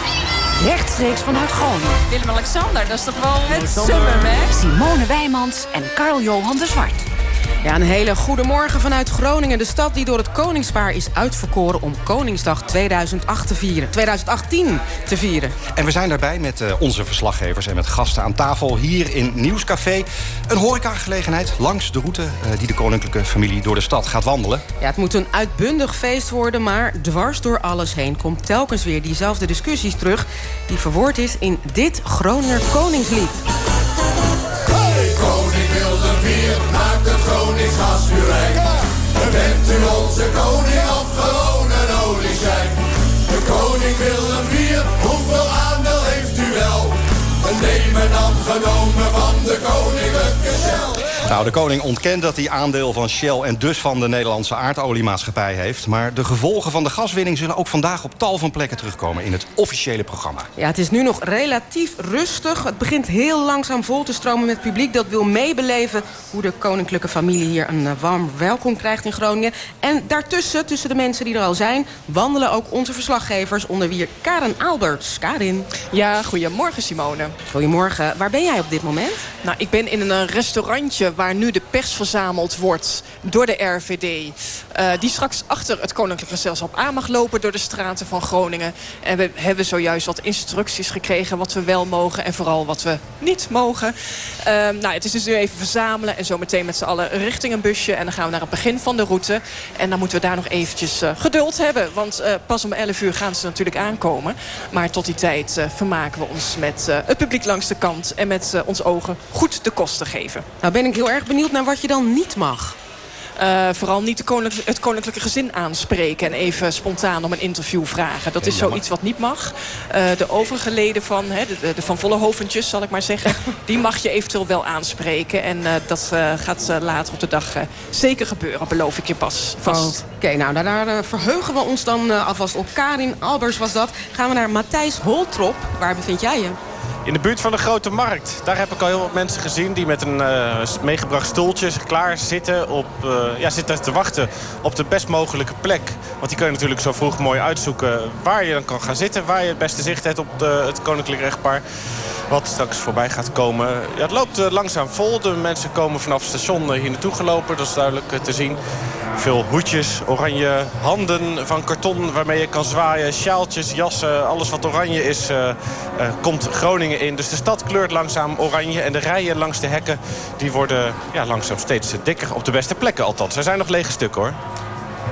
Rechtstreeks vanuit Groningen. Willem-Alexander, dat is toch wel het summum, hè? Simone Wijmans en Carl-Johan de Zwart. Ja, een hele goede morgen vanuit Groningen. De stad die door het Koningspaar is uitverkoren om Koningsdag 2008 te vieren. 2018 te vieren. En we zijn daarbij met uh, onze verslaggevers en met gasten aan tafel hier in Nieuwscafé. Een horecagelegenheid langs de route uh, die de koninklijke familie door de stad gaat wandelen. Ja, het moet een uitbundig feest worden, maar dwars door alles heen komt telkens weer diezelfde discussies terug die verwoord is in dit Groninger Koningslied. Hey, koning Willem Koningsgas u. Bent u onze koning of gewoon een? De koning Willem IV, hoeveel aandeel heeft u wel? Nemen dan genomen van de koninklijke. Nou, de koning ontkent dat hij aandeel van Shell... en dus van de Nederlandse aardoliemaatschappij heeft. Maar de gevolgen van de gaswinning zullen ook vandaag op tal van plekken terugkomen... in het officiële programma. Ja, het is nu nog relatief rustig. Het begint heel langzaam vol te stromen met publiek... dat wil meebeleven hoe de koninklijke familie hier een eh, warm welkom krijgt in Groningen. En daartussen, tussen de mensen die er al zijn... wandelen ook onze verslaggevers, onder wie Karen Alberts. Karin. Ja, goedemorgen Simone. Goedemorgen. Waar ben jij op dit moment? Nou, ik ben in een restaurantje waar nu de pers verzameld wordt door de RVD. Uh, die straks achter het Koninklijk Gezelschap aan mag lopen door de straten van Groningen. En we hebben zojuist wat instructies gekregen wat we wel mogen en vooral wat we niet mogen. Uh, nou, het is dus nu even verzamelen en zo meteen met z'n allen richting een busje. En dan gaan we naar het begin van de route. En dan moeten we daar nog eventjes uh, geduld hebben. Want pas om 11 uur gaan ze natuurlijk aankomen. Maar tot die tijd vermaken we ons met het publiek langs de kant. En met ons ogen goed de kosten geven. Nou ben ik heel erg benieuwd naar wat je dan niet mag. Uh, vooral niet koninklijke, het koninklijke gezin aanspreken... en even spontaan om een interview vragen. Dat is zoiets wat niet mag. Uh, de overige leden van, de, de Van Volle Hoventjes, zal ik maar zeggen... die mag je eventueel wel aanspreken. En uh, dat gaat later op de dag zeker gebeuren, beloof ik je pas vast. Oké, okay, nou daar verheugen we ons dan alvast op. Karin Albers was dat. Gaan we naar Matthijs Holtrop. Waar bevind jij je? In de buurt van de Grote Markt. Daar heb ik al heel wat mensen gezien die met een uh, meegebracht stoeltje klaar zitten, op, uh, ja, zitten te wachten op de best mogelijke plek. Want die kun je natuurlijk zo vroeg mooi uitzoeken waar je dan kan gaan zitten. Waar je het beste zicht hebt op de, het koninklijk rechtpaar. Wat straks voorbij gaat komen. Ja, het loopt uh, langzaam vol. De mensen komen vanaf het station hier naartoe gelopen. Dat is duidelijk te zien. Veel hoedjes, oranje handen van karton waarmee je kan zwaaien. Sjaaltjes, jassen, alles wat oranje is, komt Groningen in. Dus de stad kleurt langzaam oranje. En de rijen langs de hekken die worden ja, langzaam steeds dikker. Op de beste plekken althans. Er zijn nog lege stukken hoor.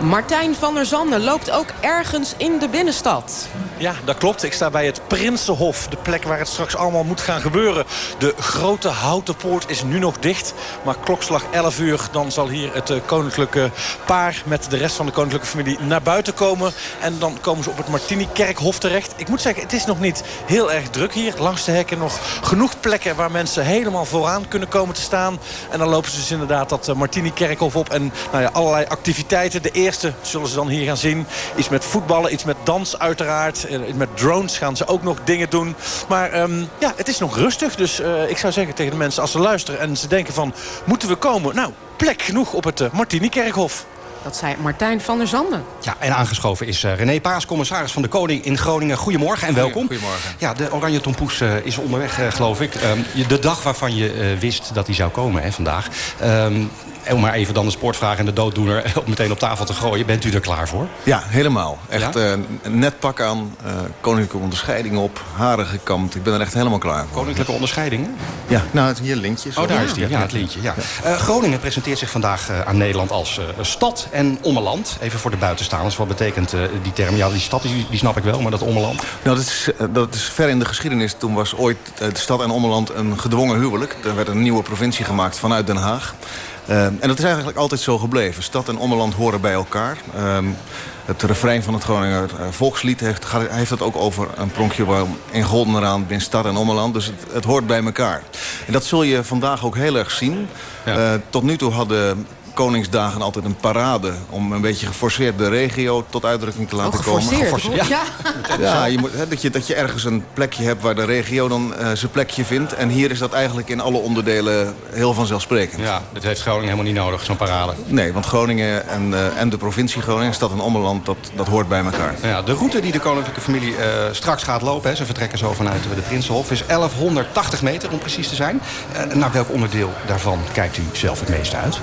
Martijn van der Zanden loopt ook ergens in de binnenstad. Ja, dat klopt. Ik sta bij het Prinsenhof. De plek waar het straks allemaal moet gaan gebeuren. De grote houten poort is nu nog dicht. Maar klokslag 11 uur, dan zal hier het koninklijke paar... met de rest van de koninklijke familie naar buiten komen. En dan komen ze op het Martini-kerkhof terecht. Ik moet zeggen, het is nog niet heel erg druk hier. Langs de hekken nog genoeg plekken waar mensen helemaal vooraan kunnen komen te staan. En dan lopen ze dus inderdaad dat Martini-kerkhof op. En nou ja, allerlei activiteiten. De eerste zullen ze dan hier gaan zien. Iets met voetballen, iets met dans uiteraard. Met drones gaan ze ook nog dingen doen. Maar um, ja, het is nog rustig. Dus uh, ik zou zeggen tegen de mensen als ze luisteren en ze denken van... moeten we komen? Nou, plek genoeg op het uh, Martini-kerkhof. Dat zei Martijn van der Zanden. Ja, en aangeschoven is uh, René Paas, commissaris van de Koning in Groningen. Goedemorgen en welkom. Goedemorgen. Ja, de Oranje Tompoes uh, is onderweg, uh, geloof ik. Um, de dag waarvan je wist dat hij zou komen hè, vandaag. Um, om maar even dan de sportvraag en de dooddoener meteen op tafel te gooien. Bent u er klaar voor? Ja, helemaal. Echt ja? net pak aan, koninklijke onderscheiding op, haren gekamd. Ik ben er echt helemaal klaar voor. Koninklijke onderscheidingen? Ja, nou, het hier lintje. Oh, daar is die, ja, het lintje. Ja. ja. Groningen presenteert zich vandaag aan Nederland als stad en ommeland. Even voor de buitenstaanders, wat betekent die term? Ja, die stad die, die snap ik wel, maar dat ommeland? Nou, dat is, dat is ver in de geschiedenis. Toen was ooit de stad en ommeland een gedwongen huwelijk. Er werd een nieuwe provincie gemaakt vanuit Den Haag. Uh, en dat is eigenlijk altijd zo gebleven. Stad en ommeland horen bij elkaar. Uh, het refrein van het Groninger volkslied heeft, heeft het ook over een pronkje in Goldenraan bin stad en ommeland. Dus het, het, hoort bij elkaar. En dat zul je vandaag ook heel erg zien. Ja. Uh, tot nu toe hadden Koningsdagen altijd een parade... om een beetje geforceerd de regio tot uitdrukking te laten komen. geforceerd, Ja, ja. ja je moet, hè, dat, je, dat je ergens een plekje hebt waar de regio dan eh, zijn plekje vindt. En hier is dat eigenlijk in alle onderdelen heel vanzelfsprekend. Ja, dat heeft Groningen helemaal niet nodig, zo'n parade. Nee, want Groningen en, eh, en de provincie Groningen, stad en ommeland, dat, dat hoort bij elkaar. Ja, de route die de koninklijke familie eh, straks gaat lopen... Hè, ze vertrekken zo vanuit de Prinsenhof... is 1180 meter om precies te zijn. Eh, naar welk onderdeel daarvan kijkt u zelf het meeste uit?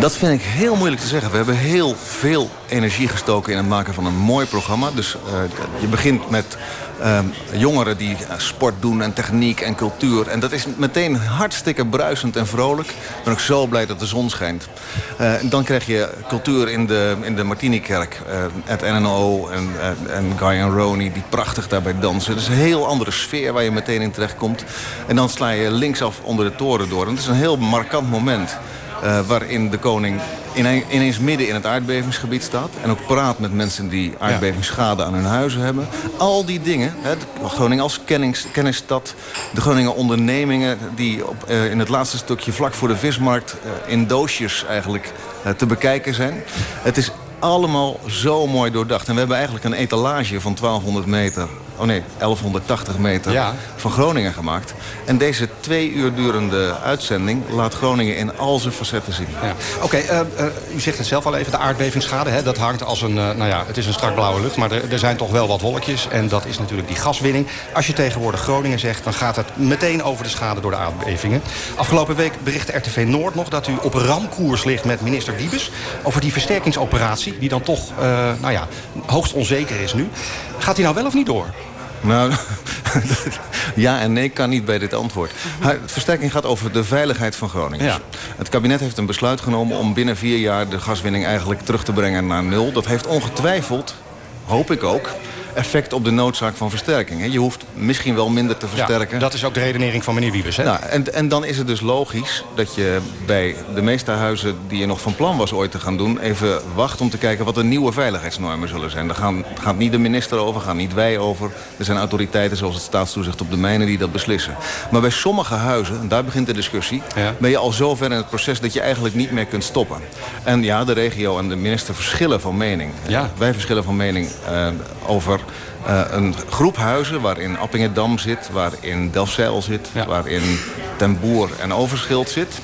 Dat vind ik heel moeilijk te zeggen. We hebben heel veel energie gestoken in het maken van een mooi programma. Dus eh, je begint met ehm, jongeren die eh, sport doen en techniek en cultuur. En dat is meteen hartstikke bruisend en vrolijk. Ik ben ook zo blij dat de zon schijnt. Eh, dan krijg je cultuur in de, in de Martinikerk. het NNO en, en Guy en Roni die prachtig daarbij dansen. Het is een heel andere sfeer waar je meteen in terechtkomt. En dan sla je linksaf onder de toren door. En het is een heel markant moment. Eh, waarin de koning ine- ineens midden in het aardbevingsgebied staat. En ook praat met mensen die aardbevingsschade aan hun huizen hebben. Al die dingen, hè, de Groningen als kennings, kennisstad. De Groningen ondernemingen die op, eh, in het laatste stukje vlak voor de vismarkt... eh, in doosjes eigenlijk te bekijken zijn. Het is allemaal zo mooi doordacht. En we hebben eigenlijk een etalage van 1200 meter... Oh nee, 1180 meter Ja. van Groningen gemaakt. En deze twee uur durende uitzending laat Groningen in al zijn facetten zien. Ja. Oké, eh, eh, u zegt het zelf al even, de aardbevingsschade. Hè, dat hangt als een, eh, nou ja, het is een strak blauwe lucht... maar er, er zijn toch wel wat wolkjes. En dat is natuurlijk die gaswinning. Als je tegenwoordig Groningen zegt... dan gaat het meteen over de schade door de aardbevingen. Afgelopen week berichtte RTV Noord nog... dat u op ramkoers ligt met minister Wiebes... over die versterkingsoperatie... die dan toch, nou ja, hoogst onzeker is nu. Gaat die nou wel of niet door? Nou, ja en nee kan niet bij dit antwoord. De versterking gaat over de veiligheid van Groningen. Ja. Het kabinet heeft een besluit genomen om binnen vier jaar de gaswinning eigenlijk terug te brengen naar nul. Dat heeft ongetwijfeld, hoop ik ook, effect op de noodzaak van versterking. hè. Je hoeft misschien wel minder te versterken. Ja, dat is ook de redenering van meneer Wiebes. Hè? Nou, en, en dan is het dus logisch dat je bij de meeste huizen die je nog van plan was ooit te gaan doen... even wacht om te kijken wat de nieuwe veiligheidsnormen zullen zijn. Daar gaan, gaat niet de minister over, gaan niet wij over. Er zijn autoriteiten zoals het staatstoezicht op de mijnen die dat beslissen. Maar bij sommige huizen, en daar begint de discussie... ben je al zo ver in het proces dat je eigenlijk niet meer kunt stoppen. En ja, de regio en de minister verschillen van mening. Ja. Wij verschillen van mening eh, over eh, een groep huizen waarin Appingedam zit, waarin Delfzijl zit, waarin Ten Boer en Overschild zit.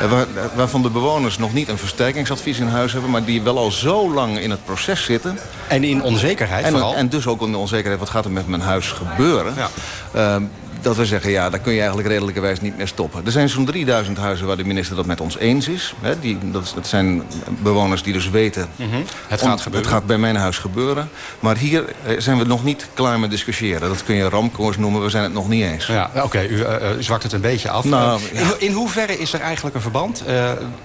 eh, waar- waarvan de bewoners nog niet een versterkingsadvies in huis hebben, maar die wel al zo lang in het proces zitten. En in onzekerheid en, vooral. En dus ook in de onzekerheid, wat gaat er met mijn huis gebeuren? Ehm, dat we zeggen, ja, daar kun je eigenlijk redelijkerwijs niet meer stoppen. Er zijn zo'n 3000 huizen waar de minister dat met ons eens is. Hè, die, dat, zijn bewoners die dus weten... Mhm. Het om- gaat gebeuren. Het gaat bij mijn huis gebeuren. Maar hier eh, zijn we nog niet klaar met discussiëren. Dat kun je ramkoers noemen, we zijn het nog niet eens. Ja, oké, u, eh, eh, zwakt het een beetje af. Nou, in, in hoeverre is er eigenlijk een verband?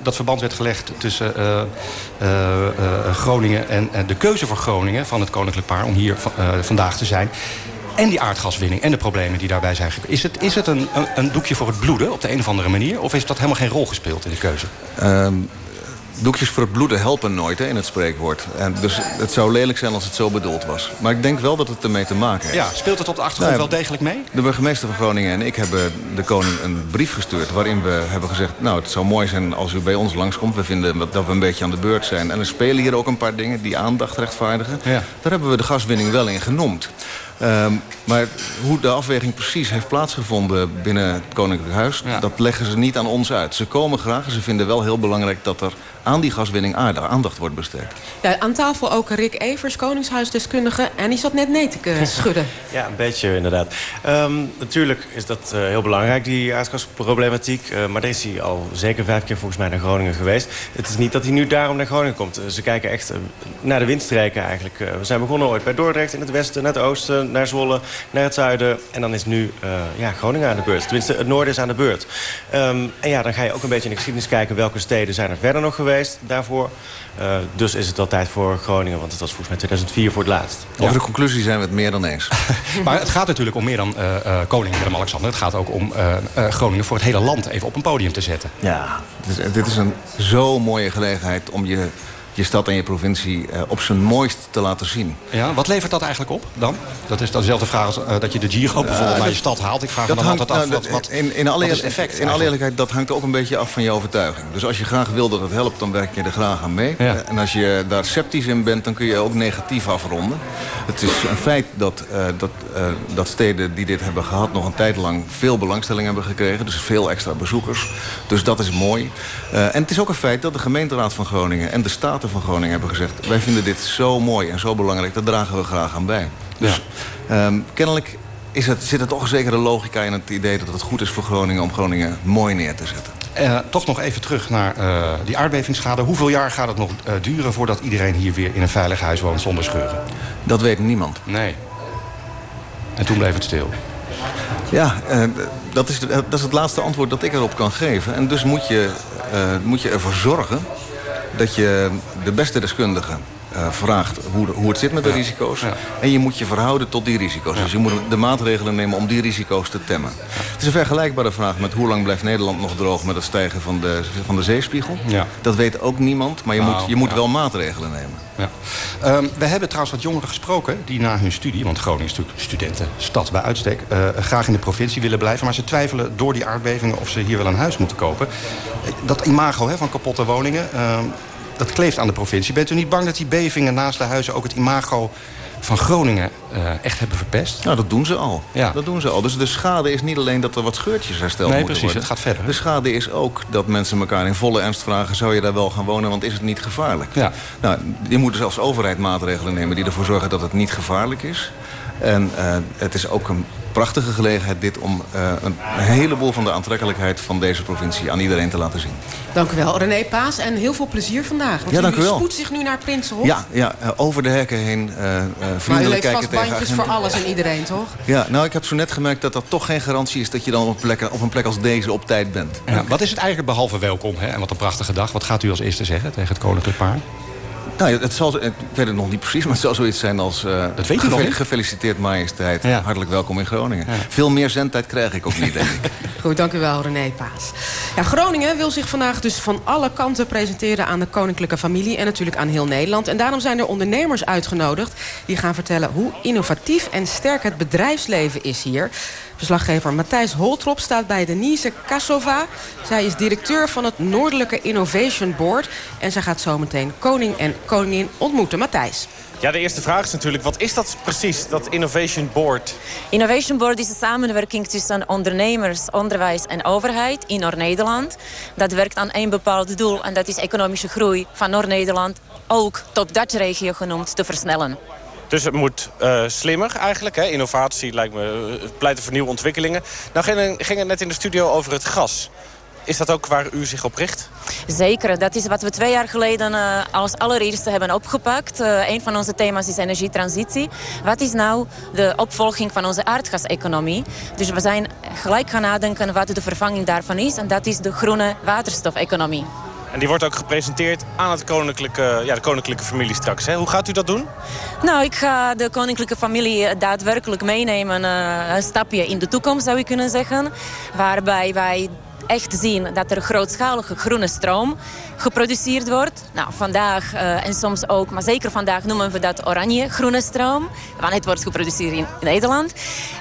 Dat verband werd gelegd tussen Groningen en de keuze voor Groningen... van het koninklijk paar om hier va- vandaag te zijn... en die aardgaswinning en de problemen die daarbij zijn gekomen. Is het, is het een, een, een doekje voor het bloeden op de een of andere manier? Of heeft dat helemaal geen rol gespeeld in de keuze? Ehm, doekjes voor het bloeden helpen nooit hè, in het spreekwoord. En dus het zou lelijk zijn als het zo bedoeld was. Maar ik denk wel dat het ermee te maken heeft. Ja, speelt het op de achtergrond Nou, wel degelijk mee? De burgemeester van Groningen en ik hebben de koning een brief gestuurd... waarin we hebben gezegd, nou, het zou mooi zijn als u bij ons langskomt. We vinden dat we een beetje aan de beurt zijn. En er spelen hier ook een paar dingen die aandacht rechtvaardigen. Ja. Daar hebben we de gaswinning wel in genoemd. Ehm, maar hoe de afweging precies heeft plaatsgevonden binnen het Koninklijk Huis... dat leggen ze niet aan ons uit. Ze komen graag en ze vinden wel heel belangrijk dat er aan die gaswinning aardig aandacht wordt besteed. Ja, aan tafel ook Rick Evers, Koningshuisdeskundige. En die zat net nee te k- schudden. Ja, een beetje inderdaad. Ehm, natuurlijk is dat eh, heel belangrijk, die aardgasproblematiek. Eh, maar daar is hij al zeker vijf keer volgens mij naar Groningen geweest. Het is niet dat hij nu daarom naar Groningen komt. Eh, ze kijken echt eh, naar de windstreken eigenlijk. Eh, we zijn begonnen ooit bij Dordrecht in het westen, naar het oosten, naar Zwolle, naar het zuiden. En dan is nu eh, ja, Groningen aan de beurt. Tenminste, het noorden is aan de beurt. Ehm, en ja, dan ga je ook een beetje in de geschiedenis kijken... welke steden zijn er verder nog geweest daarvoor. Eh, dus is het al tijd voor Groningen, want het was volgens mij 2004 voor het laatst. Over de conclusie zijn we het meer dan eens. Maar het gaat natuurlijk om meer dan eh, eh, koning Willem-Alexander. Het gaat ook om Groningen voor het hele land even op een podium te zetten. Ja, dit is, dit is een zo mooie gelegenheid om je je stad en je provincie eh, op zijn mooist te laten zien. Ja, wat levert dat eigenlijk op dan? Dat is dezelfde vraag als eh, dat je de Giro bijvoorbeeld naar je stad haalt. Ik vraag me dan hangt- altijd af, nou, wat, wat, in, in, alle is effect in alle eerlijkheid, dat hangt ook een beetje af van je overtuiging. Dus als je graag wil dat het helpt, dan werk je er graag aan mee. Ja. En als je daar sceptisch in bent, dan kun je ook negatief afronden. Het is een feit dat, eh, dat, eh, dat steden die dit hebben gehad... nog een tijd lang veel belangstelling hebben gekregen. Dus veel extra bezoekers. Dus dat is mooi. Eh, en het is ook een feit dat de gemeenteraad van Groningen... en de Van Groningen hebben gezegd... wij vinden dit zo mooi en zo belangrijk, daar dragen we graag aan bij. Dus ehm, kennelijk is het, zit er toch een zekere logica in het idee... dat het goed is voor Groningen om Groningen mooi neer te zetten. Eh, toch nog even terug naar eh, die aardbevingsschade. Hoeveel jaar gaat het nog eh, duren voordat iedereen hier weer in een veilig huis woont zonder scheuren? Dat weet niemand. Nee. En toen bleef het stil. Ja, dat, is, dat is het laatste antwoord dat ik erop kan geven. En dus moet je, moet je ervoor zorgen dat je de beste deskundigen eh, vraagt hoe, hoe het zit met de risico's. En je moet je verhouden tot die risico's. Dus je moet de maatregelen nemen om die risico's te temmen. Het is een vergelijkbare vraag met hoe lang blijft Nederland nog droog met het stijgen van de, van de zeespiegel. Ja. Dat weet ook niemand, maar je Nou, moet, je moet wel maatregelen nemen. Ja. Ehm, we hebben trouwens wat jongeren gesproken die na hun studie... want Groningen is natuurlijk studentenstad bij uitstek... eh, graag in de provincie willen blijven. Maar ze twijfelen door die aardbevingen of ze hier wel een huis moeten kopen. Eh, Dat imago hè, van kapotte woningen, ehm, dat kleeft aan de provincie. Bent u niet bang dat die bevingen naast de huizen... ook het imago van Groningen eh, echt hebben verpest? Nou, dat doen ze al. Ja. Dat doen ze al. Dus de schade is niet alleen dat er wat scheurtjes hersteld Nee, moeten precies, worden. het gaat verder. De schade is ook dat mensen elkaar in volle ernst vragen... zou je daar wel gaan wonen, want is het niet gevaarlijk? Ja. Nou, je moet dus als overheid maatregelen nemen... die ervoor zorgen dat het niet gevaarlijk is. En eh, het is ook een prachtige gelegenheid dit... om eh, een heleboel van de aantrekkelijkheid van deze provincie... aan iedereen te laten zien. Dank u wel, René Paas. En heel veel plezier vandaag. Want Ja, dank u u wel. spoedt zich nu naar Prinsenhof. Ja, ja eh, over de hekken heen eh, eh, maar u vriendelijk heeft kijken vast tegen bandjes agenten. voor alles en iedereen, toch? Ja, nou, ik heb zo net gemerkt dat dat toch geen garantie is... dat je dan op een plek, op een plek als deze op tijd bent. Ja, wat is het eigenlijk behalve welkom hè? en wat een prachtige dag? Wat gaat u als eerste zeggen tegen het koninklijk paar? Nou, ja, het zal, ik weet het nog niet precies, maar het zal zoiets zijn als... eh, Dat weet u nog niet? Gefeliciteerd majesteit, hartelijk welkom in Groningen. Veel meer zendtijd krijg ik ook niet, denk ik. Goed, dank u wel, René Paas. Ja, Groningen wil zich vandaag dus van alle kanten presenteren aan de koninklijke familie... en natuurlijk aan heel Nederland. En daarom zijn er ondernemers uitgenodigd... die gaan vertellen hoe innovatief en sterk het bedrijfsleven is hier. Verslaggever Matthijs Holtrop staat bij Denise Kassova. Zij is directeur van het Noordelijke Innovation Board... en zij gaat zometeen koning en koningin ontmoeten. Matthijs. Ja, de eerste vraag is natuurlijk, wat is dat precies, dat Innovation Board? Innovation Board is een samenwerking tussen ondernemers, onderwijs en overheid in Noord-Nederland. Dat werkt aan één bepaald doel en dat is economische groei van Noord-Nederland, ook top Dutch regio genoemd, te versnellen. Dus het moet eh, slimmer eigenlijk. Hè? Innovatie lijkt me uh, pleiten voor nieuwe ontwikkelingen. Nou ging, ging het net in de studio over het gas. Is dat ook waar u zich op richt? Zeker, dat is wat we twee jaar geleden uh, als allereerste hebben opgepakt. Uh, een van onze thema's is energietransitie. Wat is nou de opvolging van onze aardgaseconomie? Dus we zijn gelijk gaan nadenken wat de vervanging daarvan is. En dat is de groene waterstofeconomie. En die wordt ook gepresenteerd aan het koninklijke, ja, de koninklijke familie straks. Hè? Hoe gaat u dat doen? Nou, ik ga de koninklijke familie daadwerkelijk meenemen. Uh, een stapje in de toekomst, zou je kunnen zeggen. Waarbij wij echt zien dat er grootschalige groene stroom geproduceerd wordt. Nou, vandaag en soms ook, maar zeker vandaag noemen we dat oranje groene stroom. Want het wordt geproduceerd in Nederland.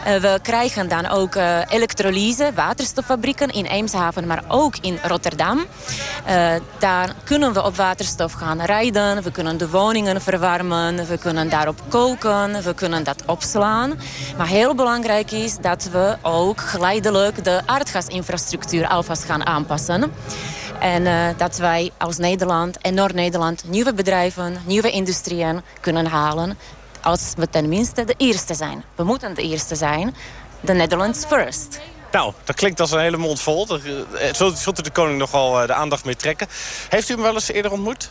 We krijgen dan ook elektrolyse, waterstoffabrieken in Eemshaven, maar ook in Rotterdam. Daar kunnen we op waterstof gaan rijden. We kunnen de woningen verwarmen. We kunnen daarop koken. We kunnen dat opslaan. Maar heel belangrijk is dat we ook geleidelijk de aardgasinfrastructuur alvast gaan aanpassen. En uh, dat wij als Nederland en Noord-Nederland nieuwe bedrijven, nieuwe industrieën kunnen halen. Als we tenminste de eerste zijn. We moeten de eerste zijn. The Netherlands first. Nou, dat klinkt als een hele mond vol. Daar zult u de koning nogal de aandacht mee trekken. Heeft u hem wel eens eerder ontmoet?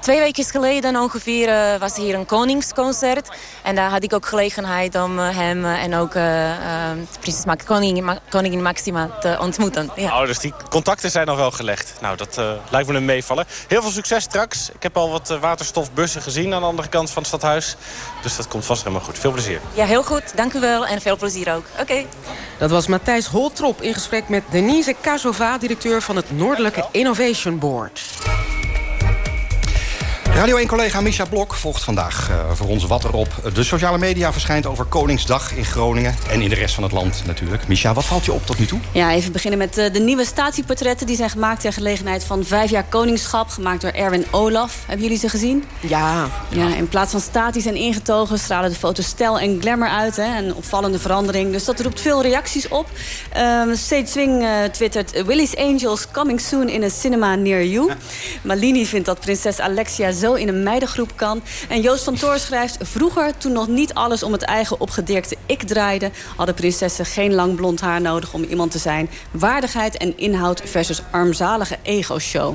Twee weken geleden ongeveer uh, was hier een koningsconcert. En daar had ik ook gelegenheid om uh, hem uh, en ook prinses Ma koningin, koningin Maxima te ontmoeten. Ja. Oh, dus die contacten zijn al wel gelegd. Nou, dat lijkt me een meevallen. Heel veel succes straks. Ik heb al wat waterstofbussen gezien aan de andere kant van het stadhuis. Dus dat komt vast helemaal goed. Veel plezier. Ja, heel goed. Dank u wel en veel plezier ook. Oké. Okay. Dat was Matthijs Holtrop in gesprek met Denise Kasova... directeur van het Noordelijke Innovation Board. Radio 1-collega Misha Blok volgt vandaag uh, voor ons wat erop de sociale media verschijnt over Koningsdag in Groningen. En in de rest van het land natuurlijk. Misha, wat valt je op tot nu toe? Ja, even beginnen met uh, de nieuwe statieportretten. Die zijn gemaakt ter gelegenheid van vijf jaar koningschap. Gemaakt door Erwin Olaf. Hebben jullie ze gezien? Ja. ja in plaats van statisch en ingetogen stralen de foto's stijl en glamour uit. Hè, een opvallende verandering. Dus dat roept veel reacties op. Uh, State Swing uh, twittert... Willie's Angels coming soon in a cinema near you. Malini vindt dat prinses Alexia in een meidengroep kan. En Joost van Toor schrijft... Vroeger, toen nog niet alles om het eigen opgedirkte ik draaide... hadden prinsessen geen lang blond haar nodig om iemand te zijn. Waardigheid en inhoud versus armzalige ego-show.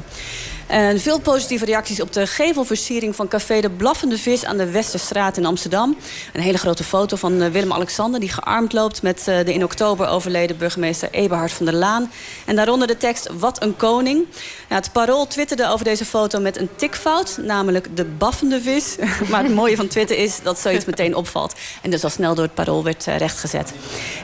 En veel positieve reacties op de gevelversiering van café De Blaffende Vis aan de Westerstraat in Amsterdam. Een hele grote foto van eh, Willem-Alexander die gearmd loopt met eh, de in oktober overleden burgemeester Eberhard van der Laan. En daaronder de tekst Wat een koning. het Parool twitterde over deze foto met een tikfout, namelijk de baffende vis. maar het mooie van Twitter is dat zoiets meteen opvalt. En dus al snel door het Parool werd uh, rechtgezet.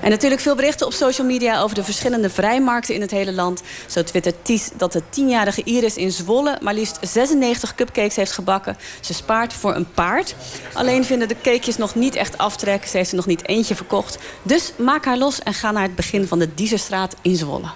En natuurlijk veel berichten op social media over de verschillende vrijmarkten in het hele land. Zo twittert Ties dat de tienjarige Iris in Zwolle maar liefst 96 cupcakes heeft gebakken. Ze spaart voor een paard. Alleen vinden de cakejes nog niet echt aftrek. Ze heeft er nog niet eentje verkocht. Dus maak haar los en ga naar het begin van de Dieserstraat in Zwolle.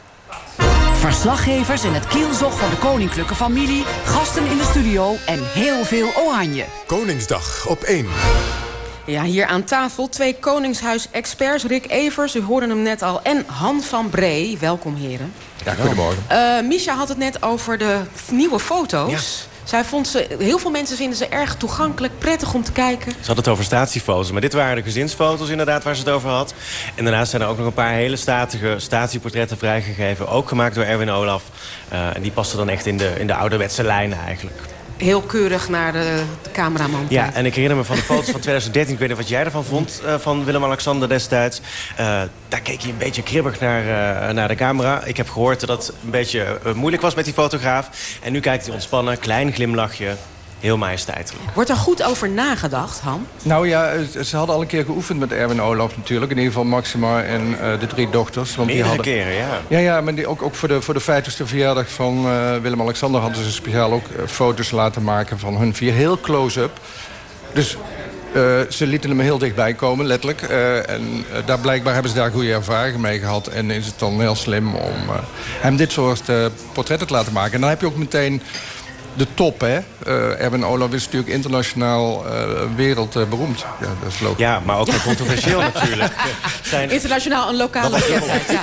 Verslaggevers in het kielzog van de koninklijke familie, gasten in de studio en heel veel oranje. Koningsdag op 1. Ja, hier aan tafel twee Koningshuis-experts. Rick Evers, u hoorde hem net al, en Han van Bree. Welkom, heren. Ja, goedemorgen. Uh, Misha had het net over de nieuwe foto's. Zij vond ze, heel veel mensen vinden ze erg toegankelijk, prettig om te kijken. Ze had het over statiefoto's, maar dit waren de gezinsfoto's inderdaad waar ze het over had. En daarnaast zijn er ook nog een paar hele statige statieportretten vrijgegeven. Ook gemaakt door Erwin Olaf. Uh, en die pasten dan echt in de, in de ouderwetse lijnen eigenlijk heel keurig naar de, cameraman Ja, en ik herinner me van de foto's van 2013. Ik weet niet wat jij ervan vond, uh, van Willem-Alexander destijds. Uh, daar keek hij een beetje kribbig naar, uh, naar de camera. Ik heb gehoord dat het een beetje moeilijk was met die fotograaf. En nu kijkt hij ontspannen, klein glimlachje heel majesteitelijk. Wordt er goed over nagedacht, Han? Nou ja, ze hadden al een keer geoefend met Erwin Olaf natuurlijk. In ieder geval Maxima en uh, de drie dochters. Want Meerdere die hadden... keren, ja. Ja, ja maar die, ook, ook voor de, voor de 50ste verjaardag van uh, Willem-Alexander... hadden ze speciaal ook uh, foto's laten maken van hun vier. Heel close-up. Dus uh, ze lieten hem heel dichtbij komen, letterlijk. Uh, en uh, daar blijkbaar hebben ze daar goede ervaringen mee gehad. En is het dan heel slim om hem dit soort portretten te laten maken. En dan heb je ook meteen de top, hè. Uh, Erwin Olaf is natuurlijk internationaal uh, wereldberoemd. ja, dat is logisch. Ja, maar ook wel controversieel natuurlijk. Zijn... Internationaal een lokale bekendheid, ja.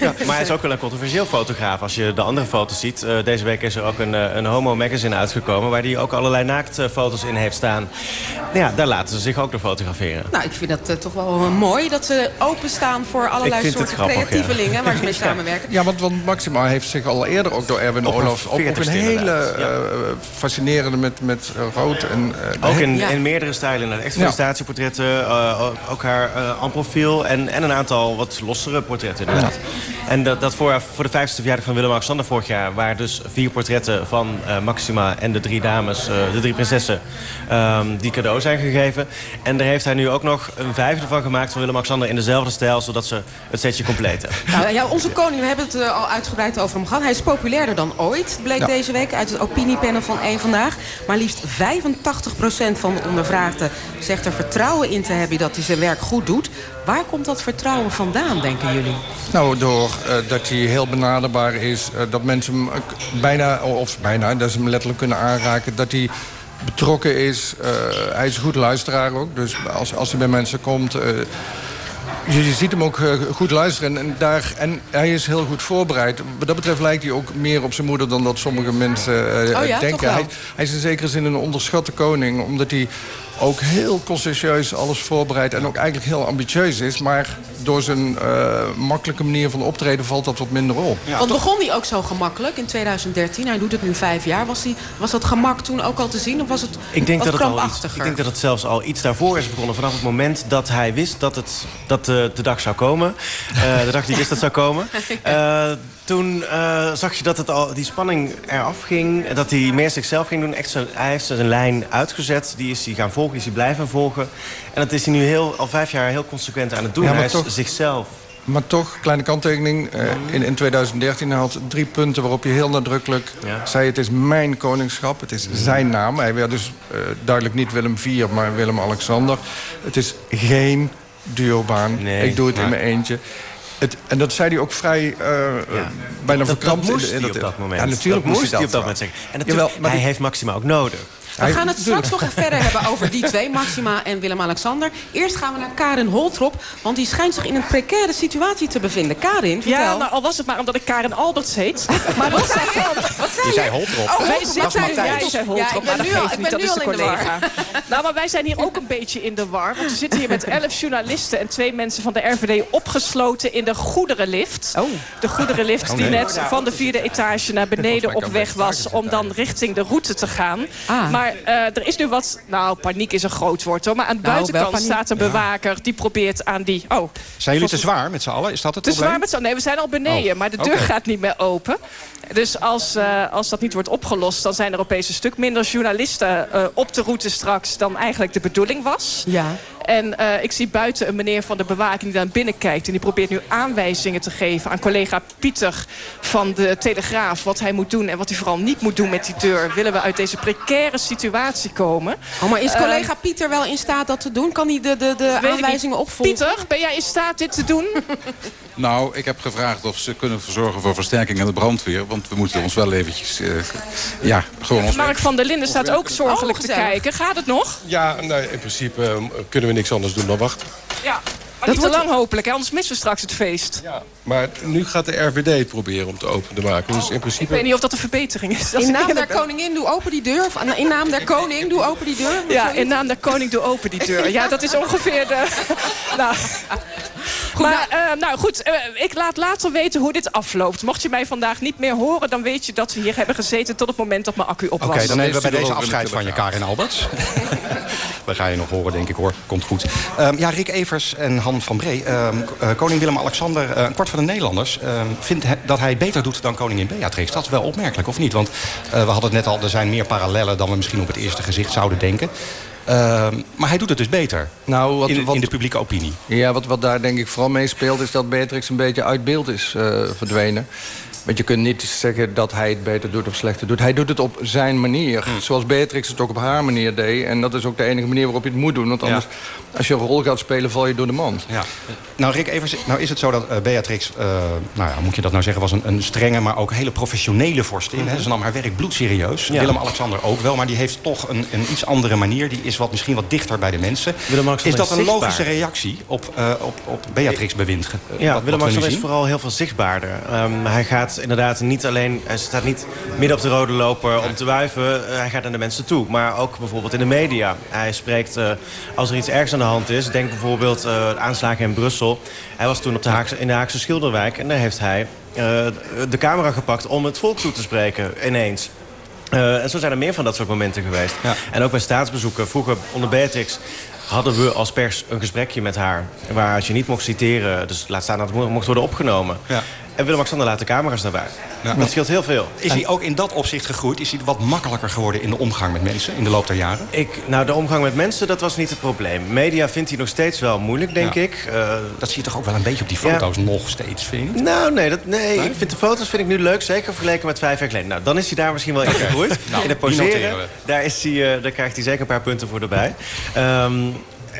ja. Maar hij is ook wel een controversieel fotograaf. Als je de andere foto's ziet. Uh, deze week is er ook een, een homo magazine uitgekomen... waar hij ook allerlei naaktfoto's in heeft staan. Nou ja, daar laten ze zich ook door fotograferen. Nou, ik vind dat toch wel mooi. Dat ze openstaan voor allerlei soorten grappig, creatievelingen... Ja. waar ze mee samenwerken. Ja, want, want Maxima heeft zich al eerder ook door Erwin op Olaf... op, op een hele fascinerende met, met rood. En, uh, ook in, in meerdere stijlen. Echt felicitieportretten, uh, ook haar uh, profiel en, en een aantal wat lossere portretten inderdaad. En dat, dat voor, voor de vijfste verjaardag van Willem-Alexander vorig jaar... waren dus vier portretten van Maxima en de drie dames, de drie prinsessen... Um, die cadeau zijn gegeven. En daar heeft hij nu ook nog een vijfde van gemaakt van Willem-Alexander... in dezelfde stijl, zodat ze het setje completen. Nou, ja, onze koning, we hebben het al uitgebreid over hem gehad. Hij is populairder dan ooit, bleek deze week uit het opiniepanel van één Vandaag. Maar liefst 85% van de ondervraagden zegt er vertrouwen in te hebben... dat hij zijn werk goed doet. Waar komt dat vertrouwen vandaan, denken jullie? Nou, doordat uh, dat hij heel benaderbaar is. Uh, dat mensen hem bijna, of bijna, dat ze hem letterlijk kunnen aanraken. Dat hij betrokken is. Uh, hij is een goed luisteraar ook. Dus als, als hij bij mensen komt... Je, ziet hem ook goed luisteren en, daar, en hij is heel goed voorbereid. Wat dat betreft lijkt hij ook meer op zijn moeder dan dat sommige mensen uh, oh ja, denken. Hij, hij, is in zekere zin een onderschatte koning, omdat hij ook heel conscientieus alles voorbereidt... en ook eigenlijk heel ambitieus is. Maar door zijn uh, makkelijke manier van optreden valt dat wat minder op. Ja, Want begon hij ook zo gemakkelijk in 2013? Hij doet het nu vijf jaar. Was, die, was dat gemak toen ook al te zien? Of was het ik denk dat het al iets, Ik denk dat het zelfs al iets daarvoor is begonnen. Vanaf het moment dat hij wist dat, het, dat de, de dag zou komen. Uh, de dag die wist dat zou komen. Uh, toen uh, zag je dat het al, die spanning eraf ging. Dat hij meer zichzelf ging doen. Echt zo, hij heeft zijn lijn uitgezet. Die is hij gaan volgen, is hij blijven volgen. En dat is hij nu heel, al vijf jaar heel consequent aan het doen. hij is zichzelf Maar toch, kleine kanttekening. eh, in, in 2013 hij had drie punten waarop je heel nadrukkelijk zei... het is mijn koningschap, het is zijn naam. Hij werd dus eh, duidelijk niet Willem IV, maar Willem-Alexander. Het is geen duobaan. Nee, Ik doe het in mijn eentje. Het, en dat zei hij ook vrij eh eh, bijna dat, dat verkrampt. in moest de- in hij op dat moment. Ja, natuurlijk dat moest hij op dat moment zeggen. En Jawel, natuurlijk, maar hij die- heeft Maxima ook nodig. We gaan het straks nog even verder hebben over die twee, Maxima en Willem-Alexander. Eerst gaan we naar Karin Holtrop, want die schijnt zich in een precaire situatie te bevinden. Karin, vertel. Ja, nou, al was het maar omdat ik Karen Alberts heet. Maar Wat zei je? Wat zei Je zei Holtrop. Oh, wij Holtrop, zitten jij zei Ja, Holtrop, ik maar ben dat nu al- geeft ik niet, ben dat nu al in de war. collega. Nou, maar wij zijn hier ook een beetje in de war. Want we zitten hier met elf journalisten en twee mensen van de RVD opgesloten in de goederenlift. De goederenlift Oh, die net van de vierde etage naar beneden op weg was om dan richting de route te gaan. Ah. Maar eh, er is nu wat, nou paniek is een groot woord hoor, maar aan de Nou, buitenkant staat een bewaker die probeert aan die... Oh, Zijn jullie te zwaar met z'n allen? Is dat het te probleem? zwaar met zo. Nee, we zijn al beneden, Oh, maar de deur gaat niet meer open. Dus als, eh, als dat niet wordt opgelost, dan zijn er opeens een stuk minder journalisten eh, op de route straks dan eigenlijk de bedoeling was. Ja. En eh, ik zie buiten een meneer van de bewaking die naar binnen kijkt. En die probeert nu aanwijzingen te geven aan collega Pieter van de Telegraaf. Wat hij moet doen en wat hij vooral niet moet doen met die deur. Willen we uit deze precaire situatie komen. Oh, maar is Eh, collega Pieter wel in staat dat te doen? Kan hij de, de, de aanwijzingen opvolgen? Pieter, ben jij in staat dit te doen? Nou, ik heb gevraagd of ze kunnen verzorgen voor versterking aan de brandweer. Want we moeten ons wel eventjes... eh, ja, gewoon ons... Mark van der Linden staat ook zorgelijk Oh, te gezellig. kijken. Gaat het nog? Ja, nou, in principe eh, kunnen we niks anders doen dan wachten. Ja. Maar niet te lang hopelijk, hè? anders missen we straks het feest. Maar nu gaat de RVD het proberen om te open te maken. Dus in Ik principe... weet niet of dat een verbetering is. Dat In ik naam der koningin, doe open die deur. Of in naam der koning, doe open die deur. Ja, in naam der koning, doe open die deur. Ja, dat is ongeveer de... nou. Maar eh, nou goed, eh, ik laat later weten hoe dit afloopt. Mocht je mij vandaag niet meer horen, dan weet je dat we hier hebben gezeten tot het moment dat mijn accu op Oké, was. dan nemen we bij deze afscheid van je. Karin Alberts. We gaan je nog horen, denk ik hoor. Komt goed. Ehm, ja, Rick Evers en Han van Bree. Eh, koning Willem-Alexander, eh, een kwart van de Nederlanders... ehm, vindt he- dat hij beter doet dan koningin Beatrix. Dat is wel opmerkelijk, of niet? Want eh, we hadden het net al, er zijn meer parallellen... dan we misschien op het eerste gezicht zouden denken. Ehm, maar hij doet het dus beter. Nou, wat, in, wat, in de publieke opinie. Ja, wat, wat daar denk ik vooral mee speelt... is dat Beatrix een beetje uit beeld is eh, verdwenen. Want je kunt niet zeggen dat hij het beter doet of slechter doet. Hij doet het op zijn manier. Zoals Beatrix het ook op haar manier deed. En dat is ook de enige manier waarop je het moet doen. Want anders, als je een rol gaat spelen, val je door de mand. Ja. Nou, Rick Evers, nou is het zo dat eh, Beatrix, eh, nou ja, moet je dat nou zeggen, was een, een strenge, maar ook hele professionele vorstin. hè. Ze nam haar werk bloedserieus. Ja. Willem-Alexander ook wel, maar die heeft toch een, een iets andere manier. Die is wat, misschien wat dichter bij de mensen. Is dat is een zichtbaar. logische reactie op, eh, op, op Beatrix bewind? Ja, Willem-Alexander is vooral heel veel zichtbaarder. Ehm, hij gaat inderdaad niet alleen... Hij staat niet midden op de rode loper om te wuiven. Eh, hij gaat naar de mensen toe. Maar ook bijvoorbeeld in de media. Hij spreekt eh, als er iets ergs aan de hand is. Denk bijvoorbeeld eh, de aanslagen in Brussel. Hij was toen op de Haagse, in de Haagse Schilderwijk. En daar heeft hij de camera gepakt om het volk toe te spreken ineens. En zo zijn er meer van dat soort momenten geweest. En ook bij staatsbezoeken. Vroeger onder Beatrix hadden we als pers een gesprekje met haar. Waar als je niet mocht citeren, dus laat staan dat het mo- mocht worden opgenomen. En Willem-Alexander laat de camera's daarbij. Dat scheelt heel veel. Is hij ook in dat opzicht gegroeid? Is hij wat makkelijker geworden in de omgang met mensen in de loop der jaren? Ik, nou, de omgang met mensen, dat was niet het probleem. Media vindt hij nog steeds wel moeilijk, denk Ja. ik. Eh, Dat zie je toch ook wel een beetje op die foto's nog steeds, vind je niet? Nou, nee, dat, nee, ik vind de foto's vind ik nu leuk. Zeker vergeleken met vijf jaar geleden. Nou, dan is hij daar misschien wel in gegroeid. Nou, in het noteren poseren, daar, is hij, eh, daar krijgt hij zeker een paar punten voor erbij. Ehm,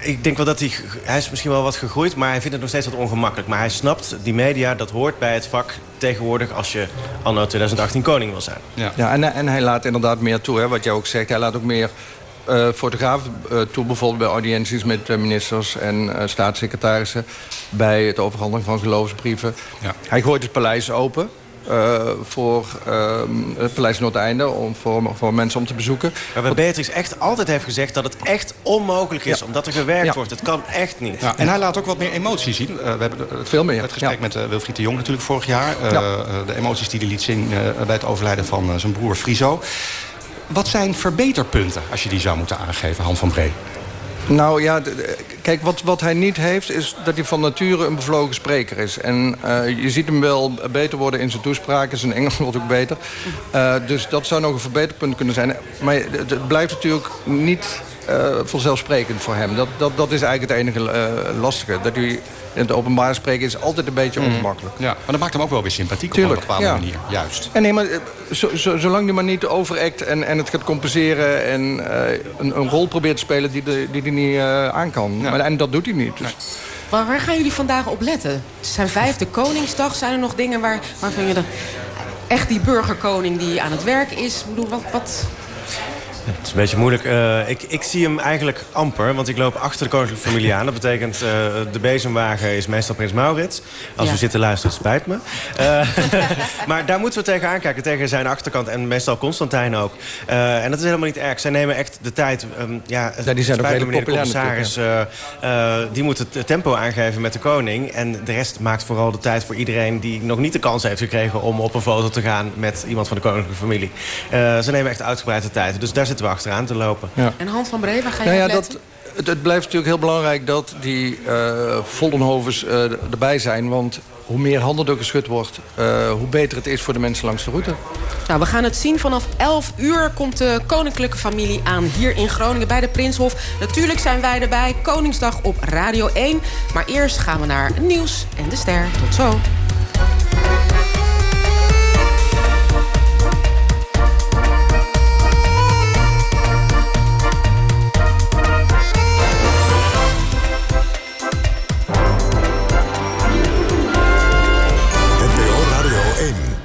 ik denk wel dat hij... Hij is misschien wel wat gegroeid, maar hij vindt het nog steeds wat ongemakkelijk. Maar hij snapt, die media, dat hoort bij het vak tegenwoordig... als je anno 2018 koning wil zijn. Ja, en, en hij laat inderdaad meer toe, hè, wat jij ook zegt. Hij laat ook meer eh, fotografen eh, toe, bijvoorbeeld bij audiënties met eh, ministers en eh, staatssecretarissen. Bij het overhandigen van geloofsbrieven. Hij gooit het paleis open. Eh, voor ehm, het Paleis Noordeinde, om voor, voor mensen om te bezoeken. Maar waar Beatrix echt altijd heeft gezegd dat het echt onmogelijk is... Ja. omdat er gewerkt Ja. wordt. Het kan echt niet. Ja, en hij laat ook wat meer emotie zien. Eh, we hebben het, Veel meer, het gesprek ja. met eh, Wilfried de Jong natuurlijk vorig jaar. Eh, Ja. de emoties die hij liet zien eh, bij het overlijden van zijn broer Friso. Wat zijn verbeterpunten, als je die zou moeten aangeven, Han van Bree? Nou ja, kijk, wat, wat hij niet heeft... is dat hij van nature een bevlogen spreker is. En eh, je ziet hem wel beter worden in zijn toespraken. Zijn Engels wordt ook beter. Eh, dus dat zou nog een verbeterpunt kunnen zijn. Maar het, het blijft natuurlijk niet eh, vanzelfsprekend voor hem. Dat, dat, dat is eigenlijk het enige uh, lastige. Dat hij in het openbaar spreken is altijd een beetje Mhm. ongemakkelijk. Ja, maar dat maakt hem ook wel weer sympathiek Tuurlijk, op een bepaalde ja. manier. Juist. En nee, maar eh, zo, zo- zolang hij maar niet overact en, en het gaat compenseren... en eh, een, een rol probeert te spelen die hij die, die niet eh, aan kan. Maar, en dat doet hij niet. Dus. Maar waar gaan jullie vandaag op letten? Het zijn vijfde Koningsdag. Zijn er nog dingen waar, waarvan je de, echt die burgerkoning die aan het werk is? Ik bedoel, wat, wat, Het is een beetje moeilijk. Eh, ik, ik zie hem eigenlijk amper, want ik loop achter de koninklijke familie aan. Dat betekent, eh, de bezemwagen is meestal prins Maurits. Als Ja. u zit te luisteren, spijt me. Eh, maar daar moeten we tegenaan kijken, tegen zijn achterkant. En meestal Constantijn ook. Eh, en dat is helemaal niet erg. Zij nemen echt de tijd. ehm, ja, het die zijn ook meneer de populair commissaris. eh, eh, die moet het tempo aangeven met de koning. En de rest maakt vooral de tijd voor iedereen... die nog niet de kans heeft gekregen om op een foto te gaan... met iemand van de koninklijke familie. Eh, ze nemen echt uitgebreid de tijd. Dus daar zitten we achteraan te lopen. En Hans van Bree, waar ga je Nou ja, dat, het, het blijft natuurlijk heel belangrijk dat die eh Vollenhovens eh, erbij zijn. Want hoe meer handen er geschud wordt, eh, hoe beter het is voor de mensen langs de route. Nou, we gaan het zien. Vanaf 11 uur komt de koninklijke familie aan hier in Groningen bij de Prinshof. Natuurlijk zijn wij erbij. Koningsdag op Radio 1. Maar eerst gaan we naar het nieuws en de ster. Tot zo.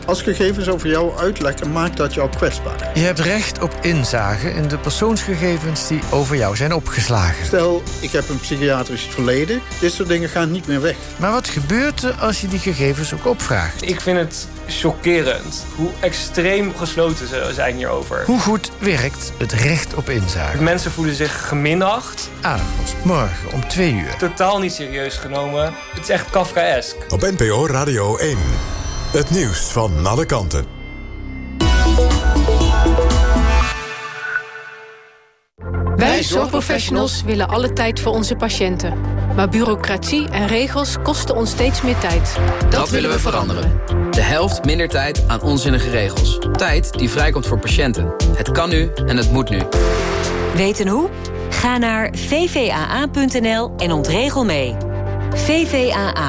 Als gegevens over jou uitlekken, maakt dat jou kwetsbaar. Je hebt recht op inzage in de persoonsgegevens die over jou zijn opgeslagen. Stel, ik heb een psychiatrisch verleden. Dit soort dingen gaan niet meer weg. Maar wat gebeurt er als je die gegevens ook opvraagt? Ik vind het chockerend hoe extreem gesloten ze zijn hierover. Hoe goed werkt het recht op inzage? Mensen voelen zich geminacht. Avond, morgen om twee uur. Totaal niet serieus genomen. Het is echt Kafkaesk. Op NPO Radio 1. Het nieuws van alle kanten. Wij zorgprofessionals willen alle tijd voor onze patiënten. Maar bureaucratie en regels kosten ons steeds meer tijd. Dat, willen we veranderen. De helft minder tijd aan onzinnige regels. Tijd die vrijkomt voor patiënten. Het kan nu en het moet nu. Weten hoe? Ga naar vvaa.nl en ontregel mee. VVAA,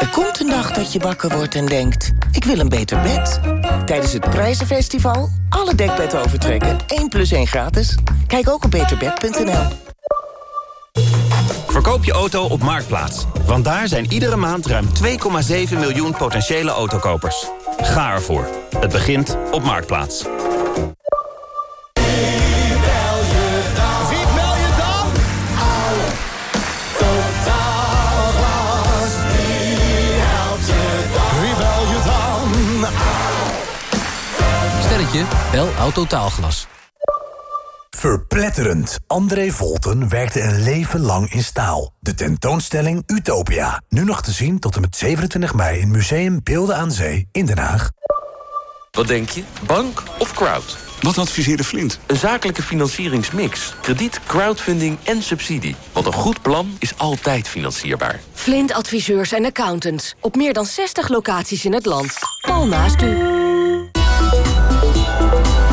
Er komt een dag dat je wakker wordt en denkt... ik wil een beter bed. Tijdens het Prijzenfestival alle dekbedden overtrekken. 1 plus 1 gratis. Kijk ook op beterbed.nl. Verkoop je auto op Marktplaats. Want daar zijn iedere maand ruim 2,7 miljoen potentiële autokopers. Ga ervoor. Het begint op Marktplaats. Sterretje, bel Autotaalglas. Verpletterend. André Volten werkte een leven lang in staal. De tentoonstelling Utopia. Nu nog te zien tot en met 27 mei in Museum Beelden aan Zee in Den Haag. Wat denk je? Bank of crowd? Wat adviseerde Flint? Een zakelijke financieringsmix. Krediet, crowdfunding en subsidie. Want een goed plan is altijd financierbaar. Flint adviseurs en accountants. Op meer dan 60 locaties in het land. Al naast u. Thank you.